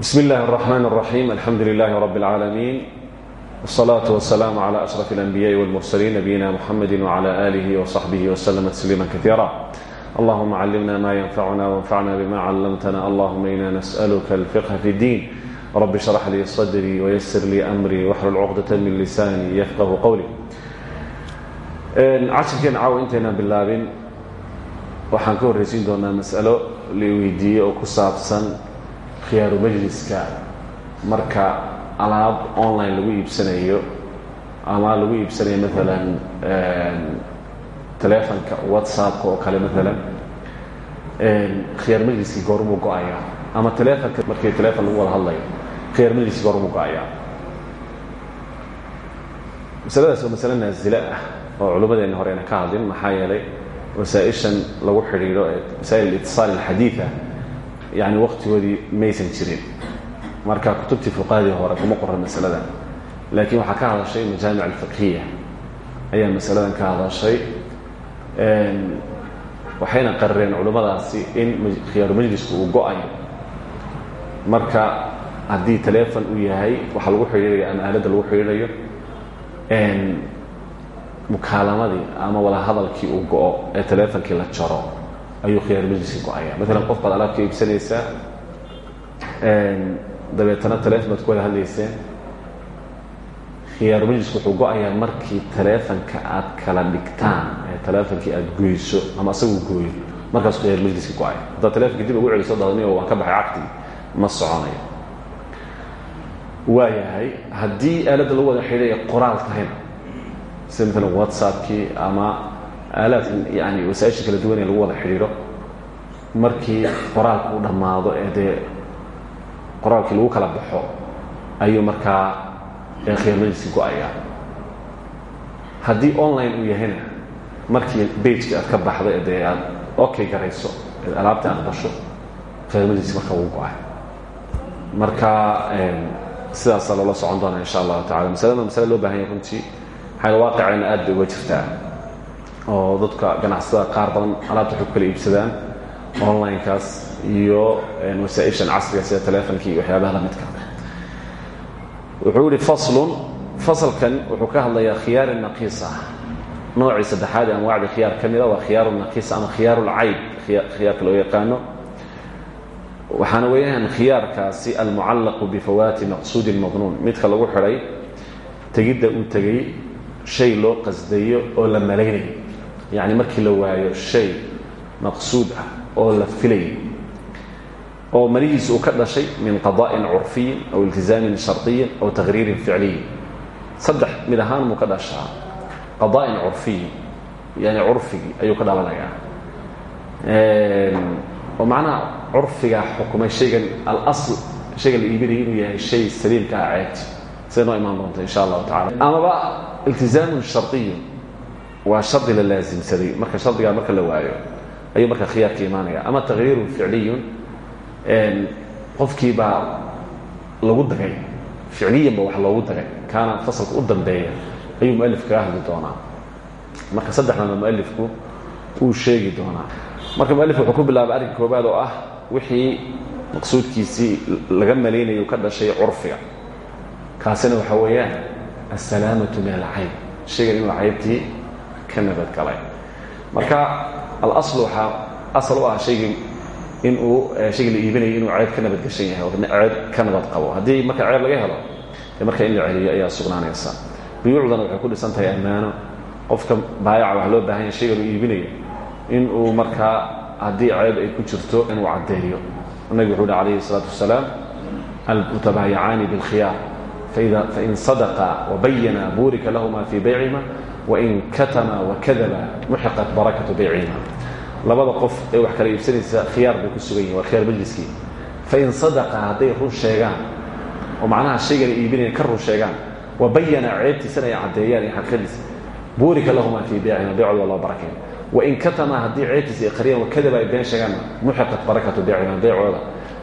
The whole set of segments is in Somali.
بسم الله الرحمن الرحيم الحمد لله رب العالمين والصلاة والسلام على أشرف الأنبياء والمرسلين نبينا محمد وعلى آله وصحبه وسلم تسليما كثيرا اللهم علمنا ما ينفعنا وانفعنا بما علمتنا اللهم إنا نسألك الفقه في الدين رب اشرح لي صدري ويسر لي أمري واحلل عقدة من لساني يفقه قولي cashirkeen caaw intayna bilaabin waxaan ka horraysiin doonaa mas'alo la weydiiyey oo ku saabsan khiyaaru majliska. Marka alaab online lagu iibsanayo ama lagu iibsanayo maalan telefonka whatsappka oo kale maalan khiyaar majliskii goormuu go'ayaa. Ama telefonka markii telefon lagu wada hadlayo khiyaar majliskii goormuu go'ayaa. Masaladaas waa masale naasile ah oo culummadeenna horeyna ka hadlin. Maxaa yeelay wasaaishan lagu xidhiidho ee masaa'il itisaal alxadiida yani waktigoodii maysan jirin marka kutubtii fuqahadii hore kuma qoran masaladan laakiin waxaa ka hadashay majaamic alfiqhiya ayaa masaladan ka hadashay waxayna qarareen culimmadaasi in khiyaaru majlisku uu go'ayo marka haddii telefon uu yahay waxaa lagu xidhiidhayo ama aaladda lagu xidhiidhayo mukaalamadii ama wada hadalkii uu go-o ee telefonkii la jaro ayuu khiyaar majliskii go'aya maalan qof baad alaabka iibsanaysaa dabeetana telefon baad ku wada hadlayseen. Khiyaaru majlisku wuxuu go'ayaa markii telefonka aad kala dhigtaan ee telefonkii aad goyso ama asagu gooyo markaasuu khiyaar majliskii go'aya haddaad telefonka dib ugu celiso dadniyo waan ka baxay caqdigi ma soconayo. Waayahay haddii aaladda lagu wada xidhaya qoraal tahayna sida maalan whatsappkii ama aalaad yani wasaaisha kala duwan ee lagu wada xidhiidho. Markii qoraalku u dhammaado ee dee qoraalkii lagu kala baxo ayuu markaa khiyaar majliskii go'ayaa. Haddii online uu yahayna markii bageki aad ka baxdo ee dee aad okay garayso eed alaabta aad basho khiyaar majliski marka wuu go'ay marka sidaasaa loola socon doonaa insha allahu tacala masalada masale loo baahan yahay runtii maxaa waaqicayna aad bay uga jirtaa oo dadka ganacsatada qaar badan alaabta waxay ku kala iibsadaan online-kaas iyo wasaaishan casriga sida telefonkii iyo waxyaabaha la midka wuxuu yihi faslun fasalkan wuxuu ka hadlayaa khiyaar naqiisa noocii saddexaad ee anwaacdii khiyaar ka mida waa khiyaaru naqiis ama khiyaaru lcayb khiyaarka loo yaqaano. Waxaana weeyaan khiyaarkaasi almucallaqu bifawaati maqsuudin madnuun. Midka lagu xidhay tegidda uu tegey shay loo qasdayo oo la malaynayo yacni markii la waayo shay maqsuud ah oo la filayo oo malihiisa uu ka dhashay min qada'in curfiyin aw iltizaamin shardiyin aw taqhriirin ficliyin. Saddex mid ahaan muu ka dhashaa. Qada'in curfiyin yani curfigii ayuu ka dhalanayaa. Oo macnaha curfigaa xukumay shaygan alasl shaygan la iibinaya inuu yahay shay saliimka ah ceebti siday noo imaan doonta insha allahu tacala amaba iltizaamun shariyun waa shardi la laasimsaday marka shardigaa marka la waayo ayuu marka khiyaarka imaanaya. Ama takyiirun ficliyun qofkii baa lagu dagay ficliyanba wax loogu dagay kaana fasalka u dambeeya ayuu mualif kaga hadli doonaa. Marka saddexdana mualifku uu sheegi doonaa. Marka mualif wuxuu ku bilaabay arrinka koobaad oo ah wixii maqsuudkiisii laga malaynayo ka dhashay curfiga. Kaasina waxa weeyaan asalaamatu min alcayb. Shaygan inuu caybtii ka nabadgalay marka alasl waxaa asal u ah shaygii inuu shayga la iibinayo inuu ceyb ka nabadgashan yahay oo ceeb ka nabad qabo haddii marka ceeb laga helo dee marka in la celiyo ayaa sugnaanaysa buyuucdana waxay ku dhisan tahay ammaano qofka baayaca waxaa loo baahan yahay shaygan uu iibinayo inuu markaa haddii ceeb ay ku jirto inuu caddeeyo nabig wuxuu uhi calayhi الsalaatu wasalaam almutabaayacaani biاlkhiyaar fain sadqa wabayana burika lahuma fii baycihima wain katama wakadaba muxiqat barakatu baycihima labada qof ee wax kala iibsanaysa khiyaar bay ku sugan yihiin waa khiyaar majliskii fain sadaqa hadday run sheegaan oo macnaha shaygana iibinayan ka run sheegaan wabayana ceebtiisana ay caddeeyaan iyo xaqiiqadiisa burika lahuma fii baycihima baycooda waa loo barakeen wain katama haddii ceebtiisa ay qariyaan wakadaba ay been sheegaanna muxiqat barakatu baycihima baycooda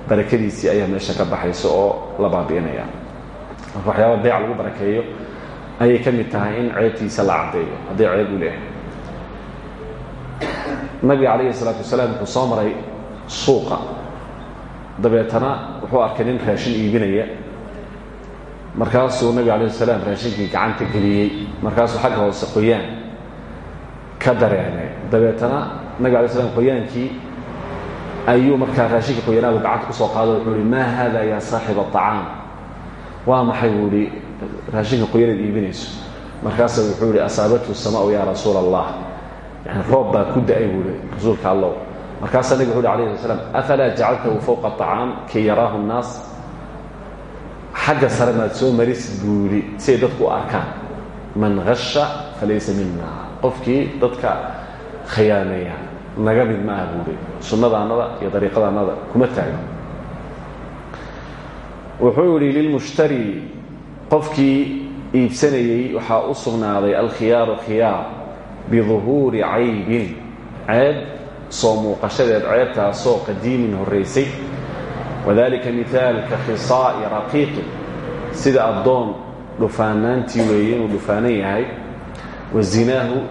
barakadiisii ayaa meesha ka baxaysa oo la baabi'inaya marka waxyaaba beyc lagu barakeeyo ayay ka mid tahay in ceebtiisa la caddeeyo hadday ceeb u leehay nabiga calayhi salaatu wasalaam soo maray suuqa. Dabeetana wuxuu arkay nin raashin iibinaya. Markaasuu nabiga alayh salaam raashinkii gacanta geliyey. Markaasuu xagga hoose qoyaan ka dareemay. Dabeetana nabiga alay slam qoyaankii ayuu markaa raashinka qoyanaadu gacanta ku soo qaado. Wuxuu ihi maa haada yaa saaxiba acaam waa maxay? Buu ihi raashinka qoyanaad iibinayso. Markaasa wuxuu ihi asaabathu samaau yaa rasuula allah roob baa ku da'ay buu ihi rasuulka allow markaasaa nabig wuxu uhi alayh slam afalaa jacaltahu fowqa acaam kay yaraahu nnaas? Xagga sare maad soo marisid buu yidhi siay dadku u arkaan. Man hasha falaysa mina qofkii dadka khiyaameeya naga mid ma ah buuhi sunnadaannada iyo dariiqadaannada kuma taagno wuxuu yidhi lilmushtari qofkii iibsanayey waxaa u sugnaaday alkhiyaaru khiyaar biduhuuri caybin ceeb soo muuqashadeed ceebtaasoo qadiimin horraysay wadalika mihaalka khisaa'i raqiiqin sida addoon dhufaanaantii weeye inuu dhufaanan yahay. Wa zinaahu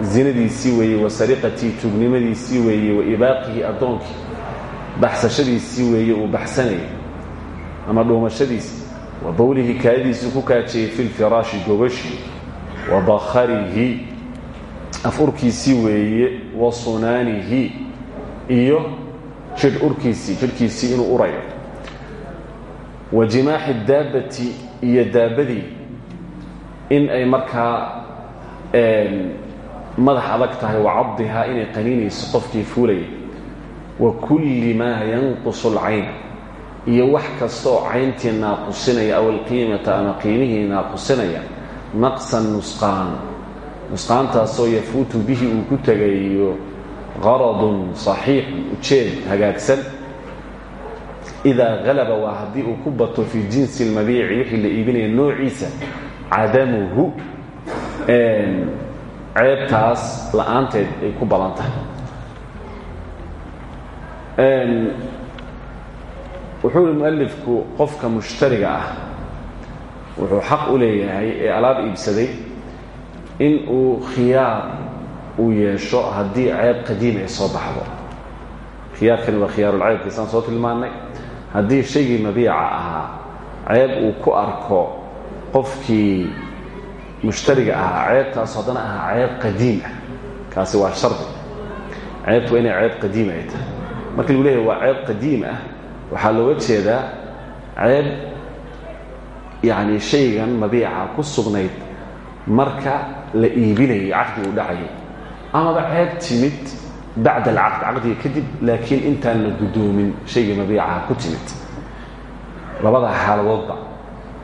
zinadiisii weeye wa sariqatii tuugnimadiisii weeye wa ibaaqihi addoonkii. Baxsashadiisii weeye uu baxsanayay ama dhuumashadiisii wa bowlihi kaadidiisii ku kaajiyey fi lfiraashi gogashi wa bakharihi afurkiisii weeye wa sunaanihi iyo jidh urkiisii jidhkiisii inuu urayo wa jimaaxi daabbati iyo daabbadii in ay markaa madax adag tahay wa cabdihaa inay qaniinayso qofkii fuulayay wa kulli maa yanqusu alcayn iyo wax kastooo cayntii naaqusinaya aw alqiimata ama qiimihii naaqusinaya naqsan nusqaan. Nusqaantaasoo yafuutu bihi uu ku tegayo qaradun saxiix ujeed hagaagsan. Idaa halaba waa haddii uu ku bato fii jinsi lmabiici wixii la iibinaya noociisa cadamuhu ceebtaas la'aanteed ay ku badan wuxuu ihi mualifku qofka mushtariga ah. Wuxuu xaq u leeyahay ee alaab iibsaday in uu khiyaar uu yeesho haddii ceeb qadiim ay soo baxdo. Khiyaarkani waa khiyaarulceybka isaan soo tilmaannay. Haddii shaygii mabiica ahaa ceeb uu ku arko qofkii mushtariga ahaa ceebtaas haddana ahaa ceeb qadiim ah. Kaasi waa shardi ceebtu inay ceeb qadiim ay marka lagu leeyahay waa ceeb qadiim ah waxaa looga jeedaa ceeb yacni shaygan mabiica ku sugnayd marka la iibinayay caqdi uu dhacayay amaba ceeb timid bacda alcaqd caqdiga kadib laakiin intaan la guddoomin shaygii mabiicaha ku timid. Labada xaaladoodba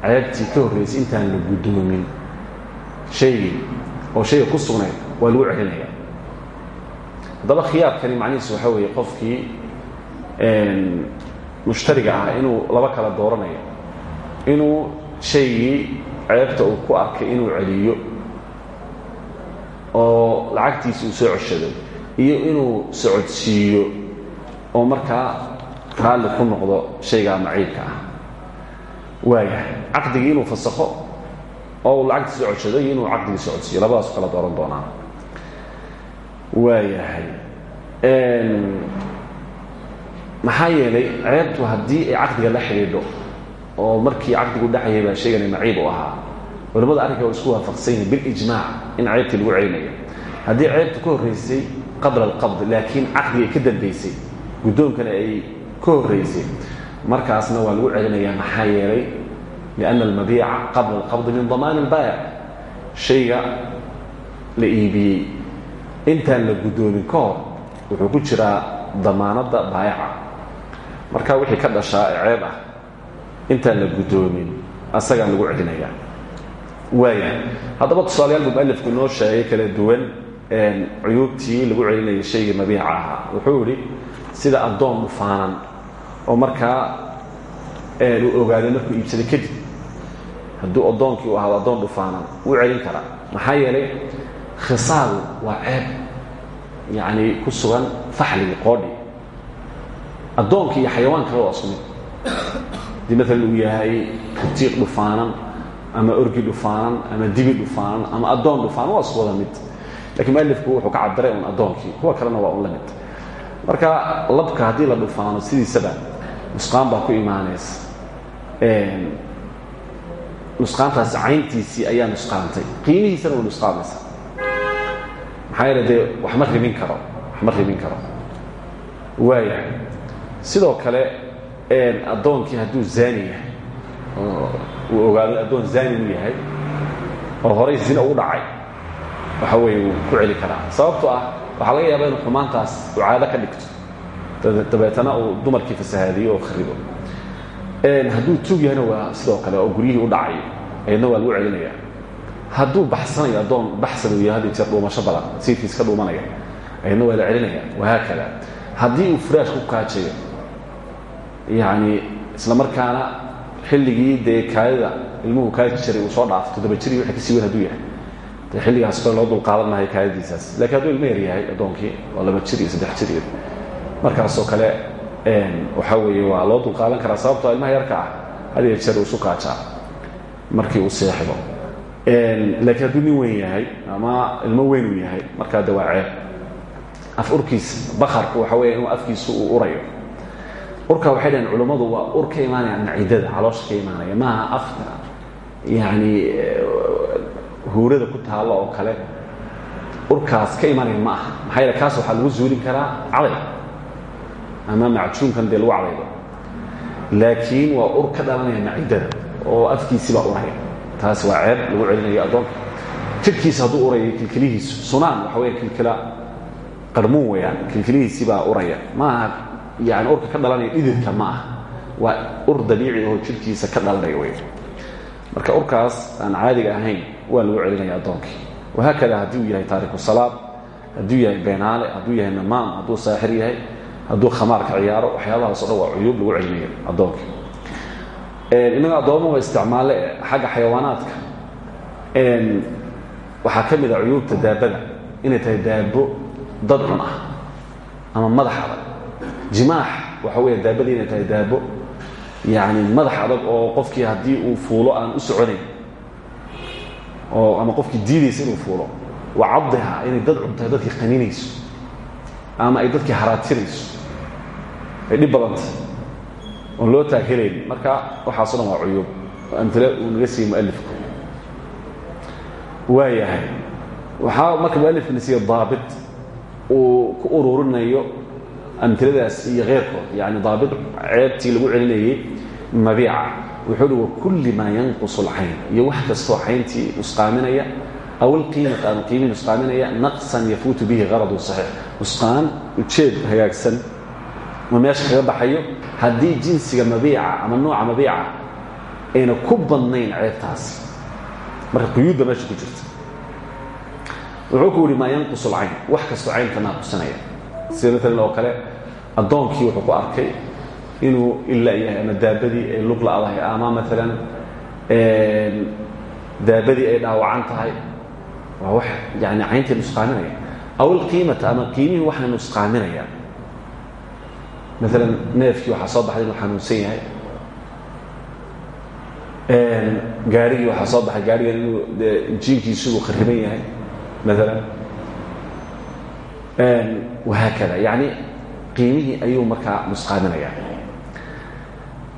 ceebtii ka horraysay intaan la guddoomin shaygii oo shayga ku sugnayd waa lagu celinaya. Haddaba khiyaarkani macnihiisu waxaa weeye qofkii mushtariga ah inuu laba kala dooranayo. Inuu shaygii ceebta uu ku arkay inuu celiyo. Oo lacagtiisa uu soo ceshado iyo inuu socodsiiyo. Oo markaa raalli ku noqdo shaygaa maciibka ah. Waayahay caqdigii inuu fasakho oo uu lacagtii soo ceshado iyo inuu caqdigii socodsiiyo. Labadaasu kala dooran doonaa waayahay maxaa yeelay ceebtu haddii ay caqdiga la xidhiidho oo markii caqdigu dhacayay baa shaygani maciib u ahaa. Culamada arrinka waa isku waafaqsan yihiin bilijmaac in ceebtii lagu celinayo haddii ceebtu ka horraysay qabla alqabd laakiin caqdiga ka dambaysay guddoonkana ay ka horraysay markaasna waa lagu celinayaa maxaa yeelay lianna almabiica qabla alqabdi min damaan albaayic shayga la iibiyey. Intaan la guddoomin ka hor wuxuu ku jiraa damaanadda baayaca marka wixii ka dhashaa ee ceeb ah intaan la guddoomin asagaa lagu celinayaa waaya haddaba tusaalayaal buu mualifku inoo sheegay kala duwan cuyuubtii lagu celinayay shaygii mabiica wuxuu idhi sida addoon dhufaanan oo markaa uu ogaaday markuu iibsaday kadib hadduu addoonkii u ahaado addoon dhufaanan wuu celin karaa. Maxaa yeelay khisaadu waa ceeb ku sugan faxligii qoodhi addoonkii iyo xayawaankaba waa isku mid haddii maalan uu yahay ritiiq dhufaanan ama orgi dhufaanan ama dibi dhufaanan ama addoon dhufaanan waa isku wada mid. Lakiin mualifku wuxuu ka cabiray un addoonkii kuwa kalena waa un la mid. Marka labka haddii la dhufaano sidiisaba nusqaan baa ku imaanaysa nusqaantaasi cayntiisii ayaa nusqaantay. Qiimihiisana way nusqaamaysa maxaa yeele dee wax ma rimin karo wax ma rimin karo. Waaya sidoo kale addoonkii hadduu zaani yahay uu ogaaday addoon zaani uu yahay oo horay zina u dhacay waxa weeye wuu ku celi karaa. Sababtoo ah waxaa laga yaaba inuu xumaantaas uu caado ka dhigto. Dabeetana uu dumarkii fasahaadiyo oo kharibo. Hadduu tuug yahayna waa sidoo kale oo guryihii u dhacayo ayadna waa lagu celinaya hadduu baxsanayo addoon baxsan uu yahay jeer dhuumasho badan siirkiis ka dhuumanaya ayadna waa la celinaya wahaakada haddii uu furaash ku kaajayo yacni isla markaana xilligii dee kaadida ilmuhu kaaji jiray uu soo dhaafo toddoba jiri wixii ka sii weyn haduu yahay. Dee xilligaas kale loo dulqaadan maayo kaadidiisaas lakiin hadduu ilmo yar yahay addoonkii oo laba jir iyo saddex jir iyo markaasoo kale waxaa weeye waa loo dulqaadan karaa sababtoo ilmaha yarka ah hadiya jeer uu isu kaajaa markii uu seexdo laakiin hadduu nin weyn yahay ama ilmo weyn uu yahay markaa de waa ceeb. Af urkiisa bakarku waxa weya inuu afkiisu uu urayo urka waxay dhaheen culummadu waa ur ka imaanaya macidada caloosha ka imaanaya. Maaha afka yacni huurada ku taallo oo kale. Urkaas ka imaanaya ma aha. Maxaa yeele kaas waxaa lagu zuulin karaa caday ama macjuunkan dee lagu cadaydo. Laakiin waa ur ka dhalanaya macidada oo afkiisii baa uraya. Taas waa ceeb lagu celinayo addoonka. Jidhkiisa hadduu urayo kilkilihiisu sunaan waxa weya kilkila qarmuun weyaan kilkilihiisii baa uraya. Maaha yani urka ka dhalanaya dhididka ma ah waa ur dabiici oo jidhkiisa ka dhalanaya wey marka urkaas aan caadiga ahayn waa lagu celinaya addoonkii wahaakada haddii uu yahay taariku salaad hadduu yahay beenaale hadduu yahay namaam hadduu saaxir yahay hadduu khamaarka ciyaaro waxyaabahaas o dhan waa cuyuub lagu celinayo addoonkii innaga addoommaha isticmaalle xagga xayawaanaadka. Waxaa ka mid a cuyuubta daabada inay tahay daabo dad cun ah ama madax adag jimaax waxa weya daabadii tahay daabo. Yacni madax adag oo qofkii haddii uu fuulo aan u soconayn. Oo ama qofkii diidaysa inuu fuulo. Wa cabdiha inay dad cun tahay dadkii qaninayso. Ama ay dadkii haraatirayso ay dhib badantay oon loo taagelayn marka waxaaso dhan waa cuyuub amile uu naga siiyey mualifku waayahay waxaa marka mualifkana siiye daabit uu ku ururinayo amiladaas iyo keyrkood yani daabit ceebtii lagu celinayey mabiica. Wuxuu hi wakulli maa yanqusu alcayn iyo wax kastoo cayntii nusqaaminaya aw alqiimata ama qiimii nusqaaminaya naqsan yafuutu bihi qaradun saxiix. Nusqaan ujeed hagaagsan. Ma meesha kaga jinsiga mabiica ama nooca mabiica ayna ku badnayn ceebtaas marka quyuudda meesha ku jirta. Wuxuu ku yihi maa yanqus alcayn wax kastoo caynka sida maalan oo kale addoonkii wuxuu ku arkay inuu ila yahay ama daabadii lug la'dahay ama maalan daabadii ay dhaawacan tahay. Waa wax yani cayntii nusqaaminaya aw alqiimata ama qiimihii waxay nusqaaminaya maalan neefkii waxaa soo baxday inuu xanuunsan yahay. Gaarigii waxaa soo baxay gaarigan inuu jiinkiisu uu khariban yahay. Maalan wahaakada. Yani qiimihii ayuu markaa nusqaaminaya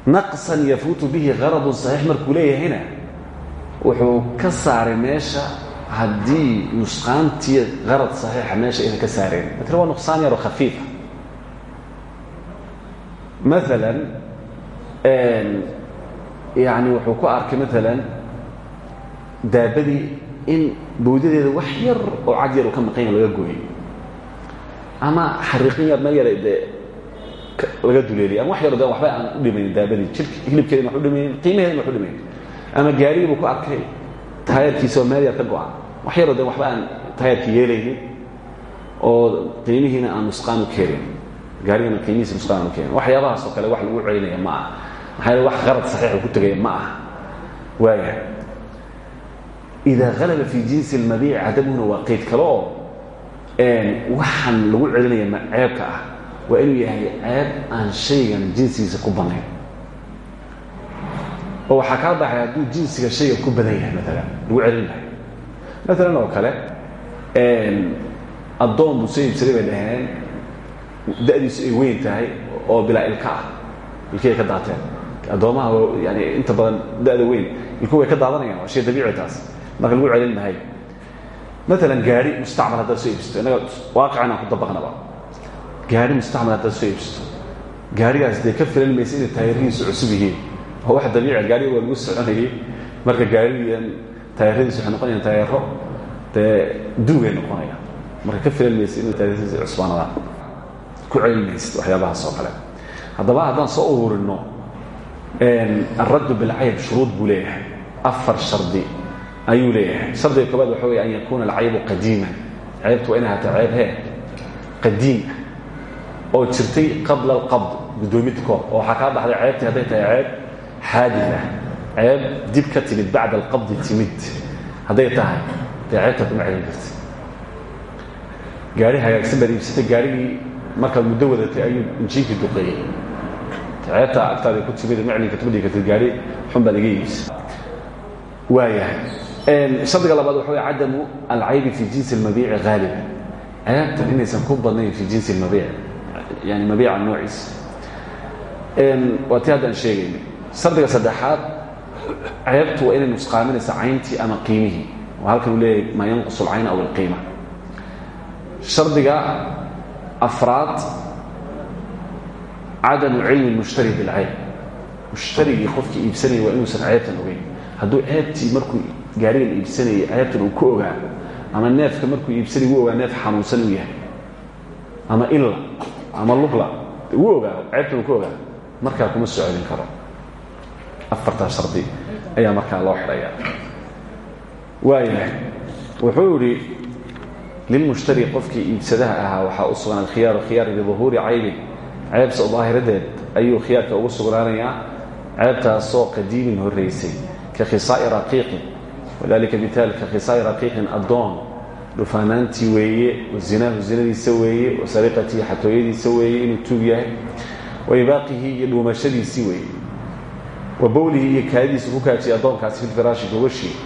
naqsan yafuutu bihi qaradun saxiix markuu leeyahayna wuxuu ka saaray meesha haddii nusqaantii qarad saxiixa meesha ayna ka saareen. Matala waa nuqsaan yaroo khafiifa maalan yani wuxuu ku arkay maalan daabadii in bawdadeeda wax yar oo cad yar uu ka maqan laga gooyey ama xariiqin yar meel yara dee laga duleeliyay ama wax yaro de waxba aan u dhimaynin daabadii jirka hilibkeedina wax u dhimaynin qiimaheedina wax u dhimaynin ama gaarigii buu ku arkay. Taayarkiisa oo meel yar ka go-an. Wax yaroo de waxba aan taayarki yeelaynin oo qiimihiina aan nusqaan u keenin. Gaarigana qiimihiisa nusqaan aan u keenin. Waxyaabahaas oo kale wax lagu celinaya ma aha. Maxaa yeele wax qarad saxiixa ku tegaya ma aha. Waaya idaa halaba fii jinsi almabiici cadamuhuna waa qeyd kale oo waxaan lagu celinaya ceebka ah. Waa inuu yahay ceeb aan shaygan jinsigiisa ku banayn oo waxaa kaa baxay hadduu jinsiga shayga ku badan yahay maalan lagu celin lahay. Maalan oo kale addoon buu soo iibsaday bay dhaheen da'diisu ay weyn tahay oo bilaa ilka ah. Ilkii ay ka daateen. Addoomaha yani inta badan da'da weyn ilku way ka daadanayaan waa shay dabiici taas. Marka lagu celin mahay maalan gaari mustacmal haddaad soo iibsato. Innaga waaqicin aan ku dabaqnaba. Gaari mustacmal haddaad soo iibsato. Gaarigaas dee ka filan maysa inay taayiradiisu cusub yihiin. Oo wax dabiici gaariga waa lagu soconayay. Marka gaarigan taayiradiisu waxay noqonayaan taayiro dee duugay noqonayaan. Marka ka filan maysa inay taayiradiisu cusbaanadaan. Ku celin maysid waxyaabahaas oo kale. Haddaba haddaan soo ururinno alraddu bilcayb shuruud buu leeyahay. Afar shardi ayuu leeyahay. Shardiga koobaad waxa wey an yakuuna alcaybu qadiiman ceybtu waa inay hata qadiim ah oo jirtay qabla alqabd guddoomid koor oo waxaa kaa baxday ceebtii hadday tahay ceeb xaadid ah. Ceeb dib ka timid bacda timid. Hadday tahay dee kuma celin gaari hagaagsan baad iibsatay. Gaarigii markaad muddo wadatay ayuu injiinkii duqeeyey. Ceebta agtaada ku timid maclinka kuma dhigi kartid gaari xun waayahay shardiga labaad waxa wey cadamu alcaybi fi jinsi اlmabiici haaliban ceebtan inaysan ku badnayn fi jinsi اlmabiic yani mabiica noociisa waa ti haddaan sheegayna shardiga saddexaad ceebtu waa inay nusqaaminaysa cayntii ama qiimihii oo halkan uu leeyahay maa yanqus alcayn aw alqiima shardiga afraad cadamu cilmi اlmushtari bilcayb mushtarigii qofkii iibsanaya waa inuusan ceebtan ogeyn hadduu ceebtii markuu gaarigan iibsanayay ceebtan uu ku ogaa ama neefka markuu iibsanay uu ogaa neef xanuunsan uu yahay ama illa ama lugla uu ogaa ceebtan ku ogaa. Markaa kuma soo celin karo. Afartaa shardi ayaa markaa loo xidhaya. Waayahay wuxuu idhi lilmushtari qofkii iibsadaha ahaa u sugan alkhiyaaru khiyaar biduhuuri caybin ceebsa daahiradeed ayuu khiyaarka ugu sugnaanayaa ceebtaasoo qadiimin horraysay ka khisaa'i raqiiqin wadalika mitaal ka khisaa'i raqiiqin addoon. Dhufaanaantii weeye wazinaahu zinadiisa weeye wa sariqatihi xatooyadiisa weeye inuu tuug yahay. Wa ibaaqihi iyo dhuumashadiisii weeye. Wa bowlihi iyo kaadidiisa ku kaajiyay addoonkaasi filfiraashi gogashii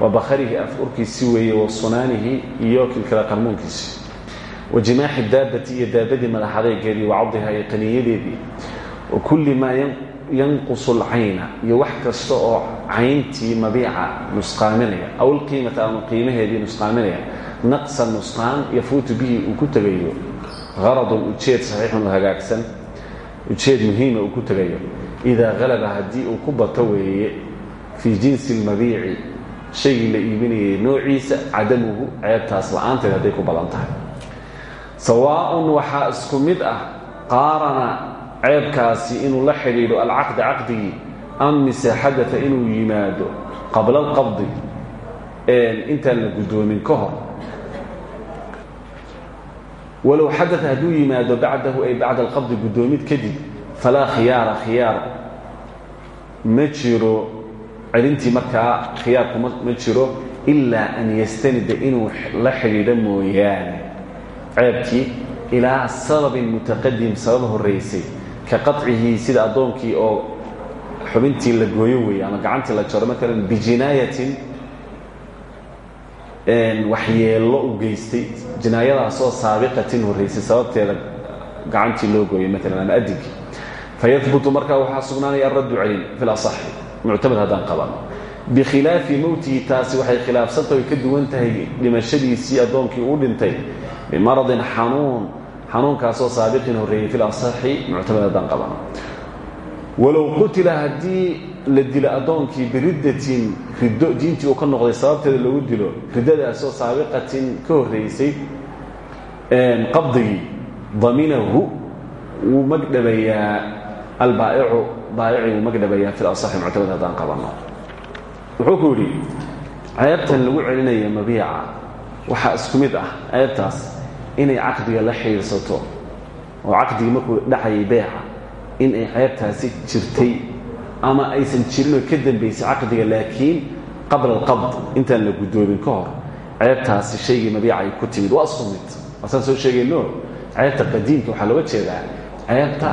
wa bakharihi af urkiisii weeye wa sunaanihi iyo kilkala qarmuunkiisii. Wa jimaaxi daabati iyo daabadii madaxadaygeedii wa cabdiha iyo qaniyadeedii wa kulli maa yanqusu alcayna iyo wax kasta oo cayntii mabiica nusqaaminaya aw alqiimata ama qiimaheedii nusqaaminaya naqsan nusqaan yafuutu bihi uu ku tegayo haradun ujeed saxiixun oo hagaagsan ujeed muhiima uu ku tegayo idaa halaba haddii uu ku bato weeye fii jinsi almabiici shaygii la iibinayay noociisa cadamuhu ceebtaas la'aanteed hadday ku badan tahay. Sawaaءun waxaa isku ah qaarana ceebkaasi inuu la xidhiidho alcaqda caqdigii am mise xadata inuu yimaado qabla alqabdi intaan la guddoomin ka hor. Walow xadata hadduu yimaado bacdahu ay bacda alqabdi guddoomid kadib falaa khiyaara khiyaar ma jiro celintii markaa khiyaarku ma jiro ilaa an yastanida inuu la xidhiidho mooyaane. Ceebkii ilaa sababin mutaqadim sabab horraysay ka qacihi sida addoonkii oo xubintii la gooyo weeye ama gacantii la jaro. Maalan bijinaayatin waxyeello u geystay jinaayadaasoo saabiqatin horraysay sababteeda gacantii loo gooyay maalan ama adinkii fayahbutu markaa waxaa sugnaanaya araddu celin fi lasaxi muctamad haddaan qabano bikhilaafi mowtihi taasi waxay khilaafsantahay way ka duwan tahay dhimashadiisii addoonkii uu dhintay. Bimaradin xanuun xanuunkaasoo saabiqin horreeyey fi lasaxi muctamad haddaan qabano. Walow qutila haddii la dilo addoonkii biriddatin riddo diintii uu ka noqday sababteeda lagu dilo riddadaasoo saabiqatin ka horraysay qabdigii daminahu wuu magdhabayaa albaa'icu baa'ici wuu magdhabayaa fi lasaxi muctamad haddaan qabano. Wuxuu ku yidhi ceebtan lagu celinaya mabiica waxaa isku mid ah ceebtaas inay caqdiga la xihiirsato oo caqdigii markuu dhacayay beeca in ay ceebtaasi jirtay ama aysan jirinoo ka dambaysay caqdiga laakiin qabla alqabd intaan la guddoomin ka hor ceebtaasi shaygii mabiica ku timid. Waa isku mid soo sheegayno ceebta qadiimka waxaa looga jeedaa ceebta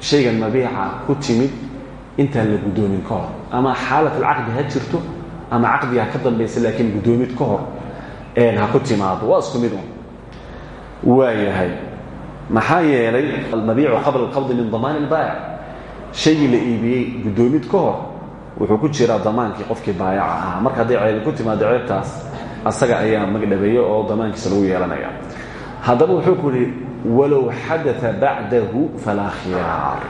shaygan mabiica ku timid intaan la guddoomin ka hor. Ama xaalat alcaqdi ha jirto ama caqdiga ha ka dambaysa laakiin guddoomid ka hor ha ku timaado waa isku mid un waa yahay. Maxaa yeelay almabiicu qabla alqabdi min damaani ilbaayic shaygii la iibiyey guddoomid ka hor wuxuu ku jiraa damaankii qofkii baayaca marka hadday ceebi ku timaado ceebtaas asaga ayaa magdhabeeya oo damaankiisa lagu yeelanaya. Haddaba wuxuu ku yihi walow xadaa bacdahu falaa khiyaar.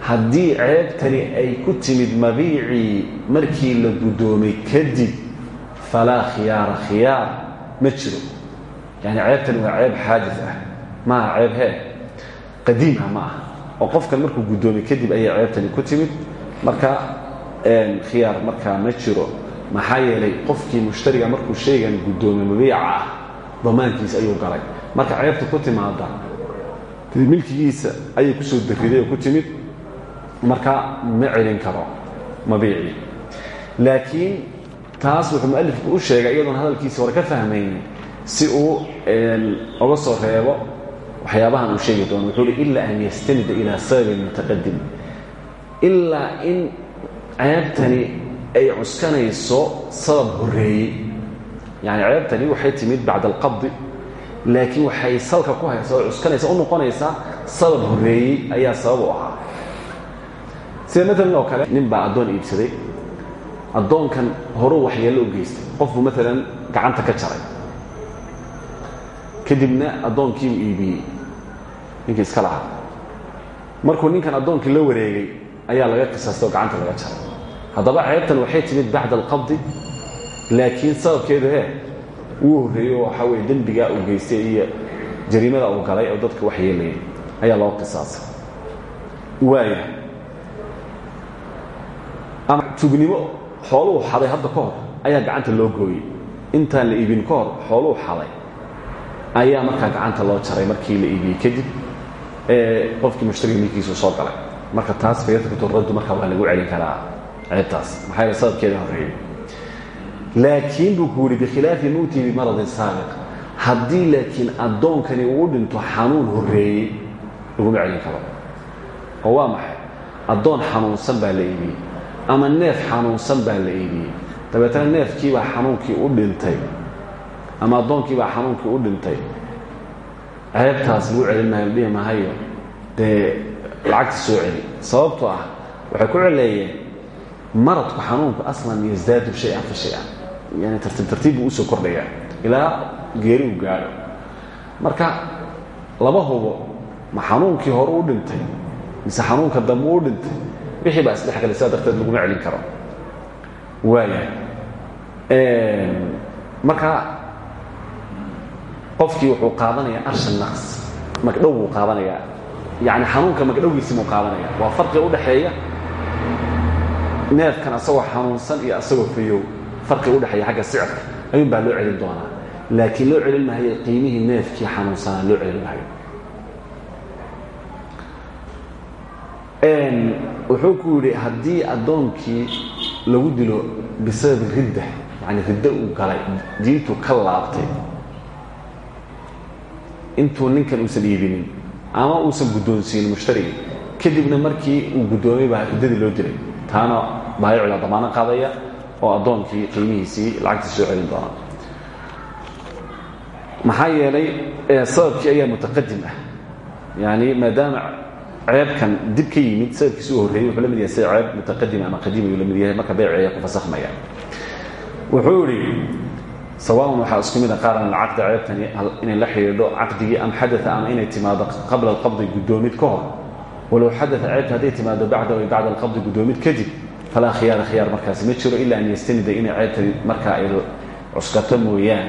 Haddii ceebtani ay ku timid mabiicii markii la guddoomay kadib falaa khiyaara khiyaar ma jiro. Yani ceebtani waa ceeb xaadis ah. Maaha ceeb hee. Qadiim ah ma aha. Oo qofkan markuu guddoomay kadib ayay ceebtani ku timid. Marka khiyaar markaa ma jiro. Maxaa yeelay qofkii mushtariga markuu shaygan guddoomay mabiica ah damaankiisa ayuu galay. Marka ceebta ku timaada milkigiisa ayay ku soo dariday oo ku timid. Marka ma celin karo mabiicii laakiin taas wuxuu mualifku u sheegay iyadoon hadalkiisa hore ka fahmaynin si uu oga soo reebo waxyaabahan uu sheegi doono. Wuxuu hi an yastanida ilaa sababin mutaqadim ilaa in ceebtani ay cuskanayso sabab horeeyey yani ceebtani waxay timid bacda alqabdi laakiin waxay salka ku haysa oo cuskanaysa sabab horeeyey ayaa sabab u ahaa. Sida oo kale nin baa addoon iibsaday addoonkan horuu waxyeello u geystay qofbuu maalan gacanta ka jaray. Kadibna addoonkiibuu iibiyey. Ninkii iska lahaa. Markuu ninkan addoonkii la wareegay ayaa laga qisaastay gacanta laga jaray. Haddaba ceebtan waxay timid bacda alqabdi laakiin sababkeedu he wuu horreeyey oo waxaa weye uu geystay iyo jariimada uu galay oo dadka waxyeelayay ayaa loo qisaasay waaya ama tugnimo xooluhu xaday hadda ka hor ayaa gacanta loo gooyey. Intaan la iibin ka xooluhu xaday ayaa markaa gacanta loo jaray markii la iibiyey. Kadib qofkii mushtariga soo galay. Marka taas fayadkaturaddu markaa waa lagu celin karaa ceebtaas maxaa yeele sababkeeda horreeyey. Laakiin buu ku yidhi bikhilaafi mowtii bimaradin saabiq. Haddii laakiin addoonkani uu dhinto xanuun horreeyey laguma celin karo. Waa maxay? Addoon xanuunsan baa la iibiyey ama neef xanuunsan baa la iibiyey dabeetana neefkiibaa xanuunkii u dhintay. Ama addoonkiibaa xanuunkii u dhintay. Ceebtaas lagu celin maayo dhihi mahayo dee lacagta soo celi. Sababtoo ah waxay ku celeeyeen maradku xanuunku aslan yasdaadu shay-an fa shay-an. Yani tartiib tartiib buu u soo kordhaya. Ilaa geeri uu gaadho. Marka lama hubo ma xanuunkii hore u dhintay mise xanuunka dambe u dhintay wixii baa isdhexgalay sidaa darteed laguma celin karo. Waaya marka qofkii wuxuu qaadanayaa arsha naqs magdhow buu qaadanayaa. Yani xanuunka magdhowgiisi buu qaadanaya waa farqiga udhaxeeya neefkan asagoo xanuunsan iyo asagoo fayow. Farqiga udhexeeya xagga sicirka. Ayuun baa loo celin doonaa. Laakiin loo celin mahayo qiimihii neefkii xanuunsanaa loo celin mahayo wuxuu ku yidhi haddii addoonkii lagu dilo bisababi ridda yani riddo uu galay diintu ka laabtay intuu ninkan uusan iibinin ama uusan guddoonsiinin mushtarigii kadibna markii uu guddoomay baa riddadii loo dilay. Taana baayicula damaano qaadaya oo addoonkii qiimihiisii lacagtii soo celin doona. Maxaa yeelay sababkii ayaa mutaqadim ah. Yani maadaama ceebkan dib ka yimid sababkiisi u horreeyey wuxuu la mid yahay sida ceeb mutaqadim ama qadiim ayuu la mid yahay. Marka bayci ayaa ku fasakhmaya wuxuu yidhi sawaaun waxaa isku mid a qaaran alcaqdi ceebtani inay la xidhiidho caqdigii am xadaa ama inay timaado qabla alqabdi guddoomid ka hor. Walow xadaa ceebta hadday timaado bacdahu bacda alqabdi guddoomid kadib falaa khiyaara khiyaar markaasi ma jiro ila an yastanida inay ceebtani markaa ay cuskato mooyaan.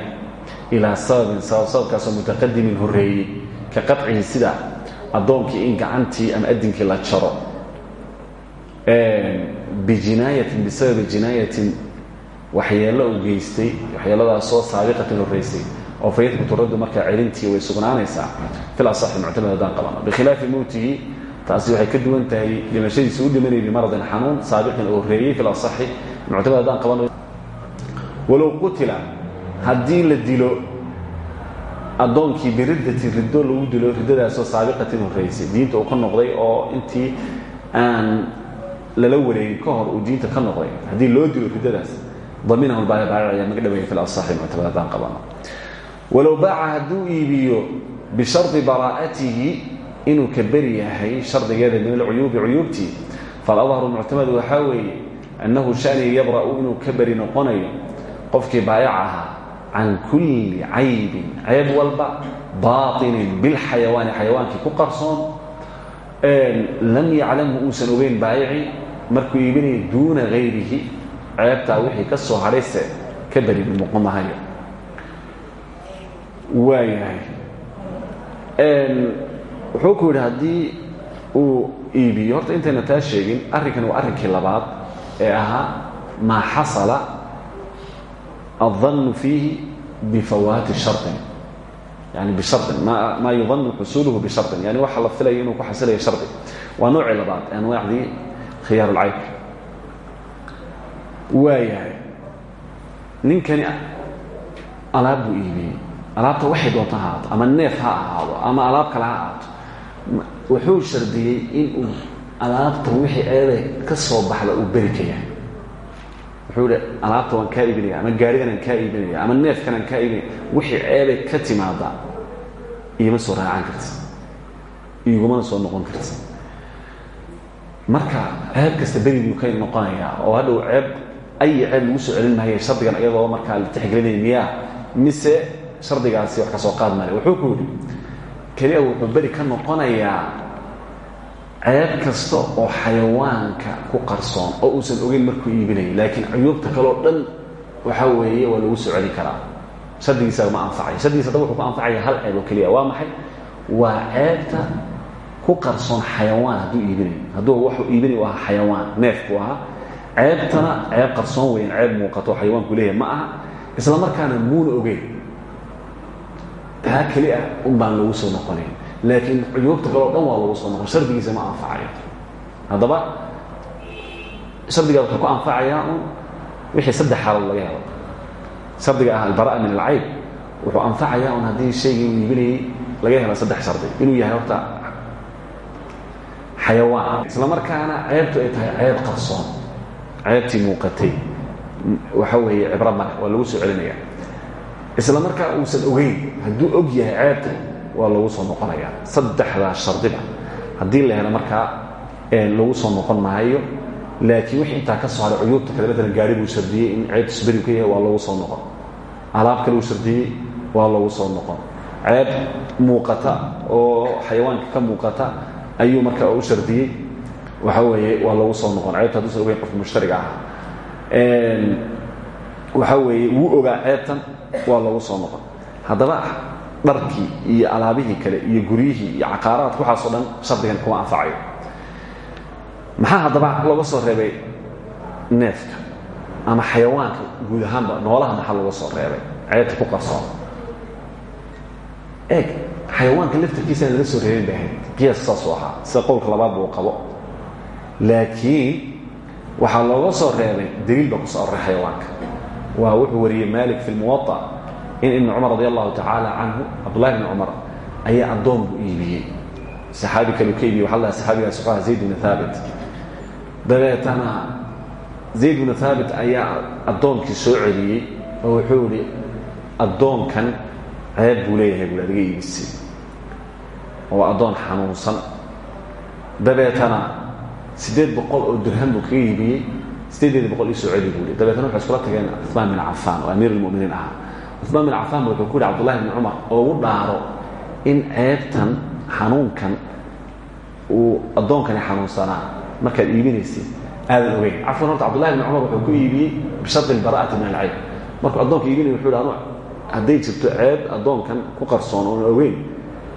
Ilaa sababin sabab sababkaasoo mutaqadimin horreeyey ka qacihi sida addoonkii in gacantii ama adinkii la jaro. Bijinaayatin bisababi jinaayatin waxyeello uu geystay waxyeeladaasoo saabiqatin horraysay oo fayadbutu raddu markaa celintii way sugnaanaysaa. Fil asaxi muctamad haddaan qabano. Bikhilaafi mowtihi taasi waxay ka duwan tahay dhimashadiisa u dhimanayay bimaradin xanuun saabiqin oo horreeyey fil asaxi muctamad haddaan qabano. Walow qutila haddii la dilo addoonkii biriddatin riddo lagu dilo riddadaasoo saabiqatin horraysay diinta uu ka noqday oo intii aan lala wareegin ka hor uu diinta ka noqday. Haddii loo dilo riddadaas daminahu baayabaaya maga dhaweeya fil asaxi muctamad haddaan qabano. Walow baaca hadduu iibiyo bishardi baraa'atihi inuu ka beri yahay shardigeeda min alcuyuubi cuyuubtii faladharu muctamad waxaa weeye annahu shaniga yabra'u inuu ka noqonayo. Qofkii baayac can kulli caybin ceeb walba baatinin bilxayawaani xayawaankii ku qarsoon lam yaclamhu uusan ogeyn baayici markuu iibinaya duuna hayrihi ceebtaa wixii ka soo hadhayse ka beri noqon mahayo waayahay wuxuu ku yidhi haddii uu iibiyo horta intayna taa sheegin arrinkani waa arrinkii labaad ee ahaa maa xasala الظن فيه بفوات شرط يعني بشرط ما ما يظن حصوله بشرط يعني waxa la filay inuu ku xasilayo shardi waa nooc labaad anwaacdi khiyaar al-ayb waayahay ninkani alaab buu iibiyey alaabta waxay doonta ha ahaato ama neef ha ahaado ama alaab kale ha ahaato wuxuu shardiyey inuu alaabta wixii eede ka soo baxda uu beri ka yahay wuxuu ihi alaabta waan kaa iibinaya ama gaariganaan kaa iibinaya ama neefkanaan kaa iibinaya. Wixii ceebay ka timaada iima soo raacan karti igumana soo noqon karti marka ceeb kasta beri buu ka noqonayaa oo hadhow ceeb ay ceeb lagu soo celin maayo shardigan iyadoo markaa la tixgelinaya miyaa mise shardigaasi wax ka soo qaad wuxuu ku yidhi keliya wuxuu beri ka noqonayaa ceeb kasta oo xayawaanka ku qarsoon oo uusan ogeyn markuu iibinayo laakiin cuyuubta kaleo dhan waxa weeye waa lagu soo karaa. Shardigiisa ma anfacay shardigiisa daba wuxuu ku anfacaya hal ceeb oo keliya. Waa maxay? Waa ceebta ku qarsoon xayawaan hadduu iibinayo hadduu waxuu iibinayo ahaa xayawaan neefku ahaa. Ceebtana ceeb qarsoon weyan ceeb muuqato xayawaanku leeyahay ma aha. Isla markaana muuna ogeyn. Taa keli ah lagu soo noqonayn laakiin cuyuubta kaleo dhan waa lagu soo noqon shardigiisa ma anfacayo haddaba shardigaa ku anfacayaa wixii saddex xaalood laga helo shardiga ah albara'a min alcayb wuxuu anfacayaa un haddii shaygii uu iibinayey laga helo saddex shardi inuu yahay horta xayawaan isla markaana ceebtu ay tahay ceeb qarsoon ceebtii muuqatay waxa weeye cibro male waa lagu soo celinaya isla markaa uusan ogeyn hadduu og yahay ceebta waa lagu soo noqonaya. Saddexdaa shardiba. Haddii la helo markaa lagu soo noqon maayo laakiin wixii intaa ka soo haray cuyuubta kale matalan gaari buu shardiyey in ceeb isberiu ka yahay waa lagu soo noqon. Alaab kale uu shardiyey waa lagu soo noqon. Ceeb muuqata oo xayawaanka ka muuqata ayuu markaa u shardiyey waxa weeye waa lagu soo noqon. Ceebta hadduusan ogeyn qofka mushtariga ah. Waxa weeye wuu ogaa ceebtan waa lagu soo noqon. Haddaba dharkii iyo alaabihii kale iyo guryihii iyo caqaaraadka waxaasoo dhan shardigan kuma anfacayo maxaa haddaba looga soo reebay neefka ama xayawaanka guud ahaanba? Noolaha maxaa looga soo reebay? Ceebta ku qarsoon. Eeg xayawaanka laftarkiisaan laga soo reebin bay ahayd. Qiyaas saasuu ahaa. Sida qowlka labaad buu qabo. Laakiin waxaa looga soo reebay daliil baa ku soo aroray xayawaanka. Waa wuxuu wariyey malik fi lmuwaطa in ibn cumar radi allahu tacaala canhu cabdullahi bni cumar ayaa addoon buu iibiyey. Saxaabi kaleu ka iibiyey waxa la saxaabigaas wuxuu aha zayd bni haabit dabeetana zayd bnu haabit ayaa addoonkii soo celiyey oo wuxuu ihi addoonkan ceeb buu leeyahay buu adiga iibisay. Oo addoon xanuunsan. Dabeetana siddeed boqol oo dirham buu kaga iibiyey sideedeedi boqol ii soo celi buu i dabeetana waxay iskula tageen cumaan bin cafaan oo amiir almuminiin ahaa cumaan bin cafaan wuxuu ku yihi cabdullahi bni cumar oo ugu dhaaro in ceebtan xanuunkan uu addoonkani xanuunsanaa. Markaad iibinaysid aadan ogeyn. Cafwan horta cabdullahi bni cumar wuxuu ku iibiyey bishardi albara'ati min alcayb markuu addoonka iibinaya wuxuu hi anu jirto ceeb addoonkan ku qarsoon oon ogeyn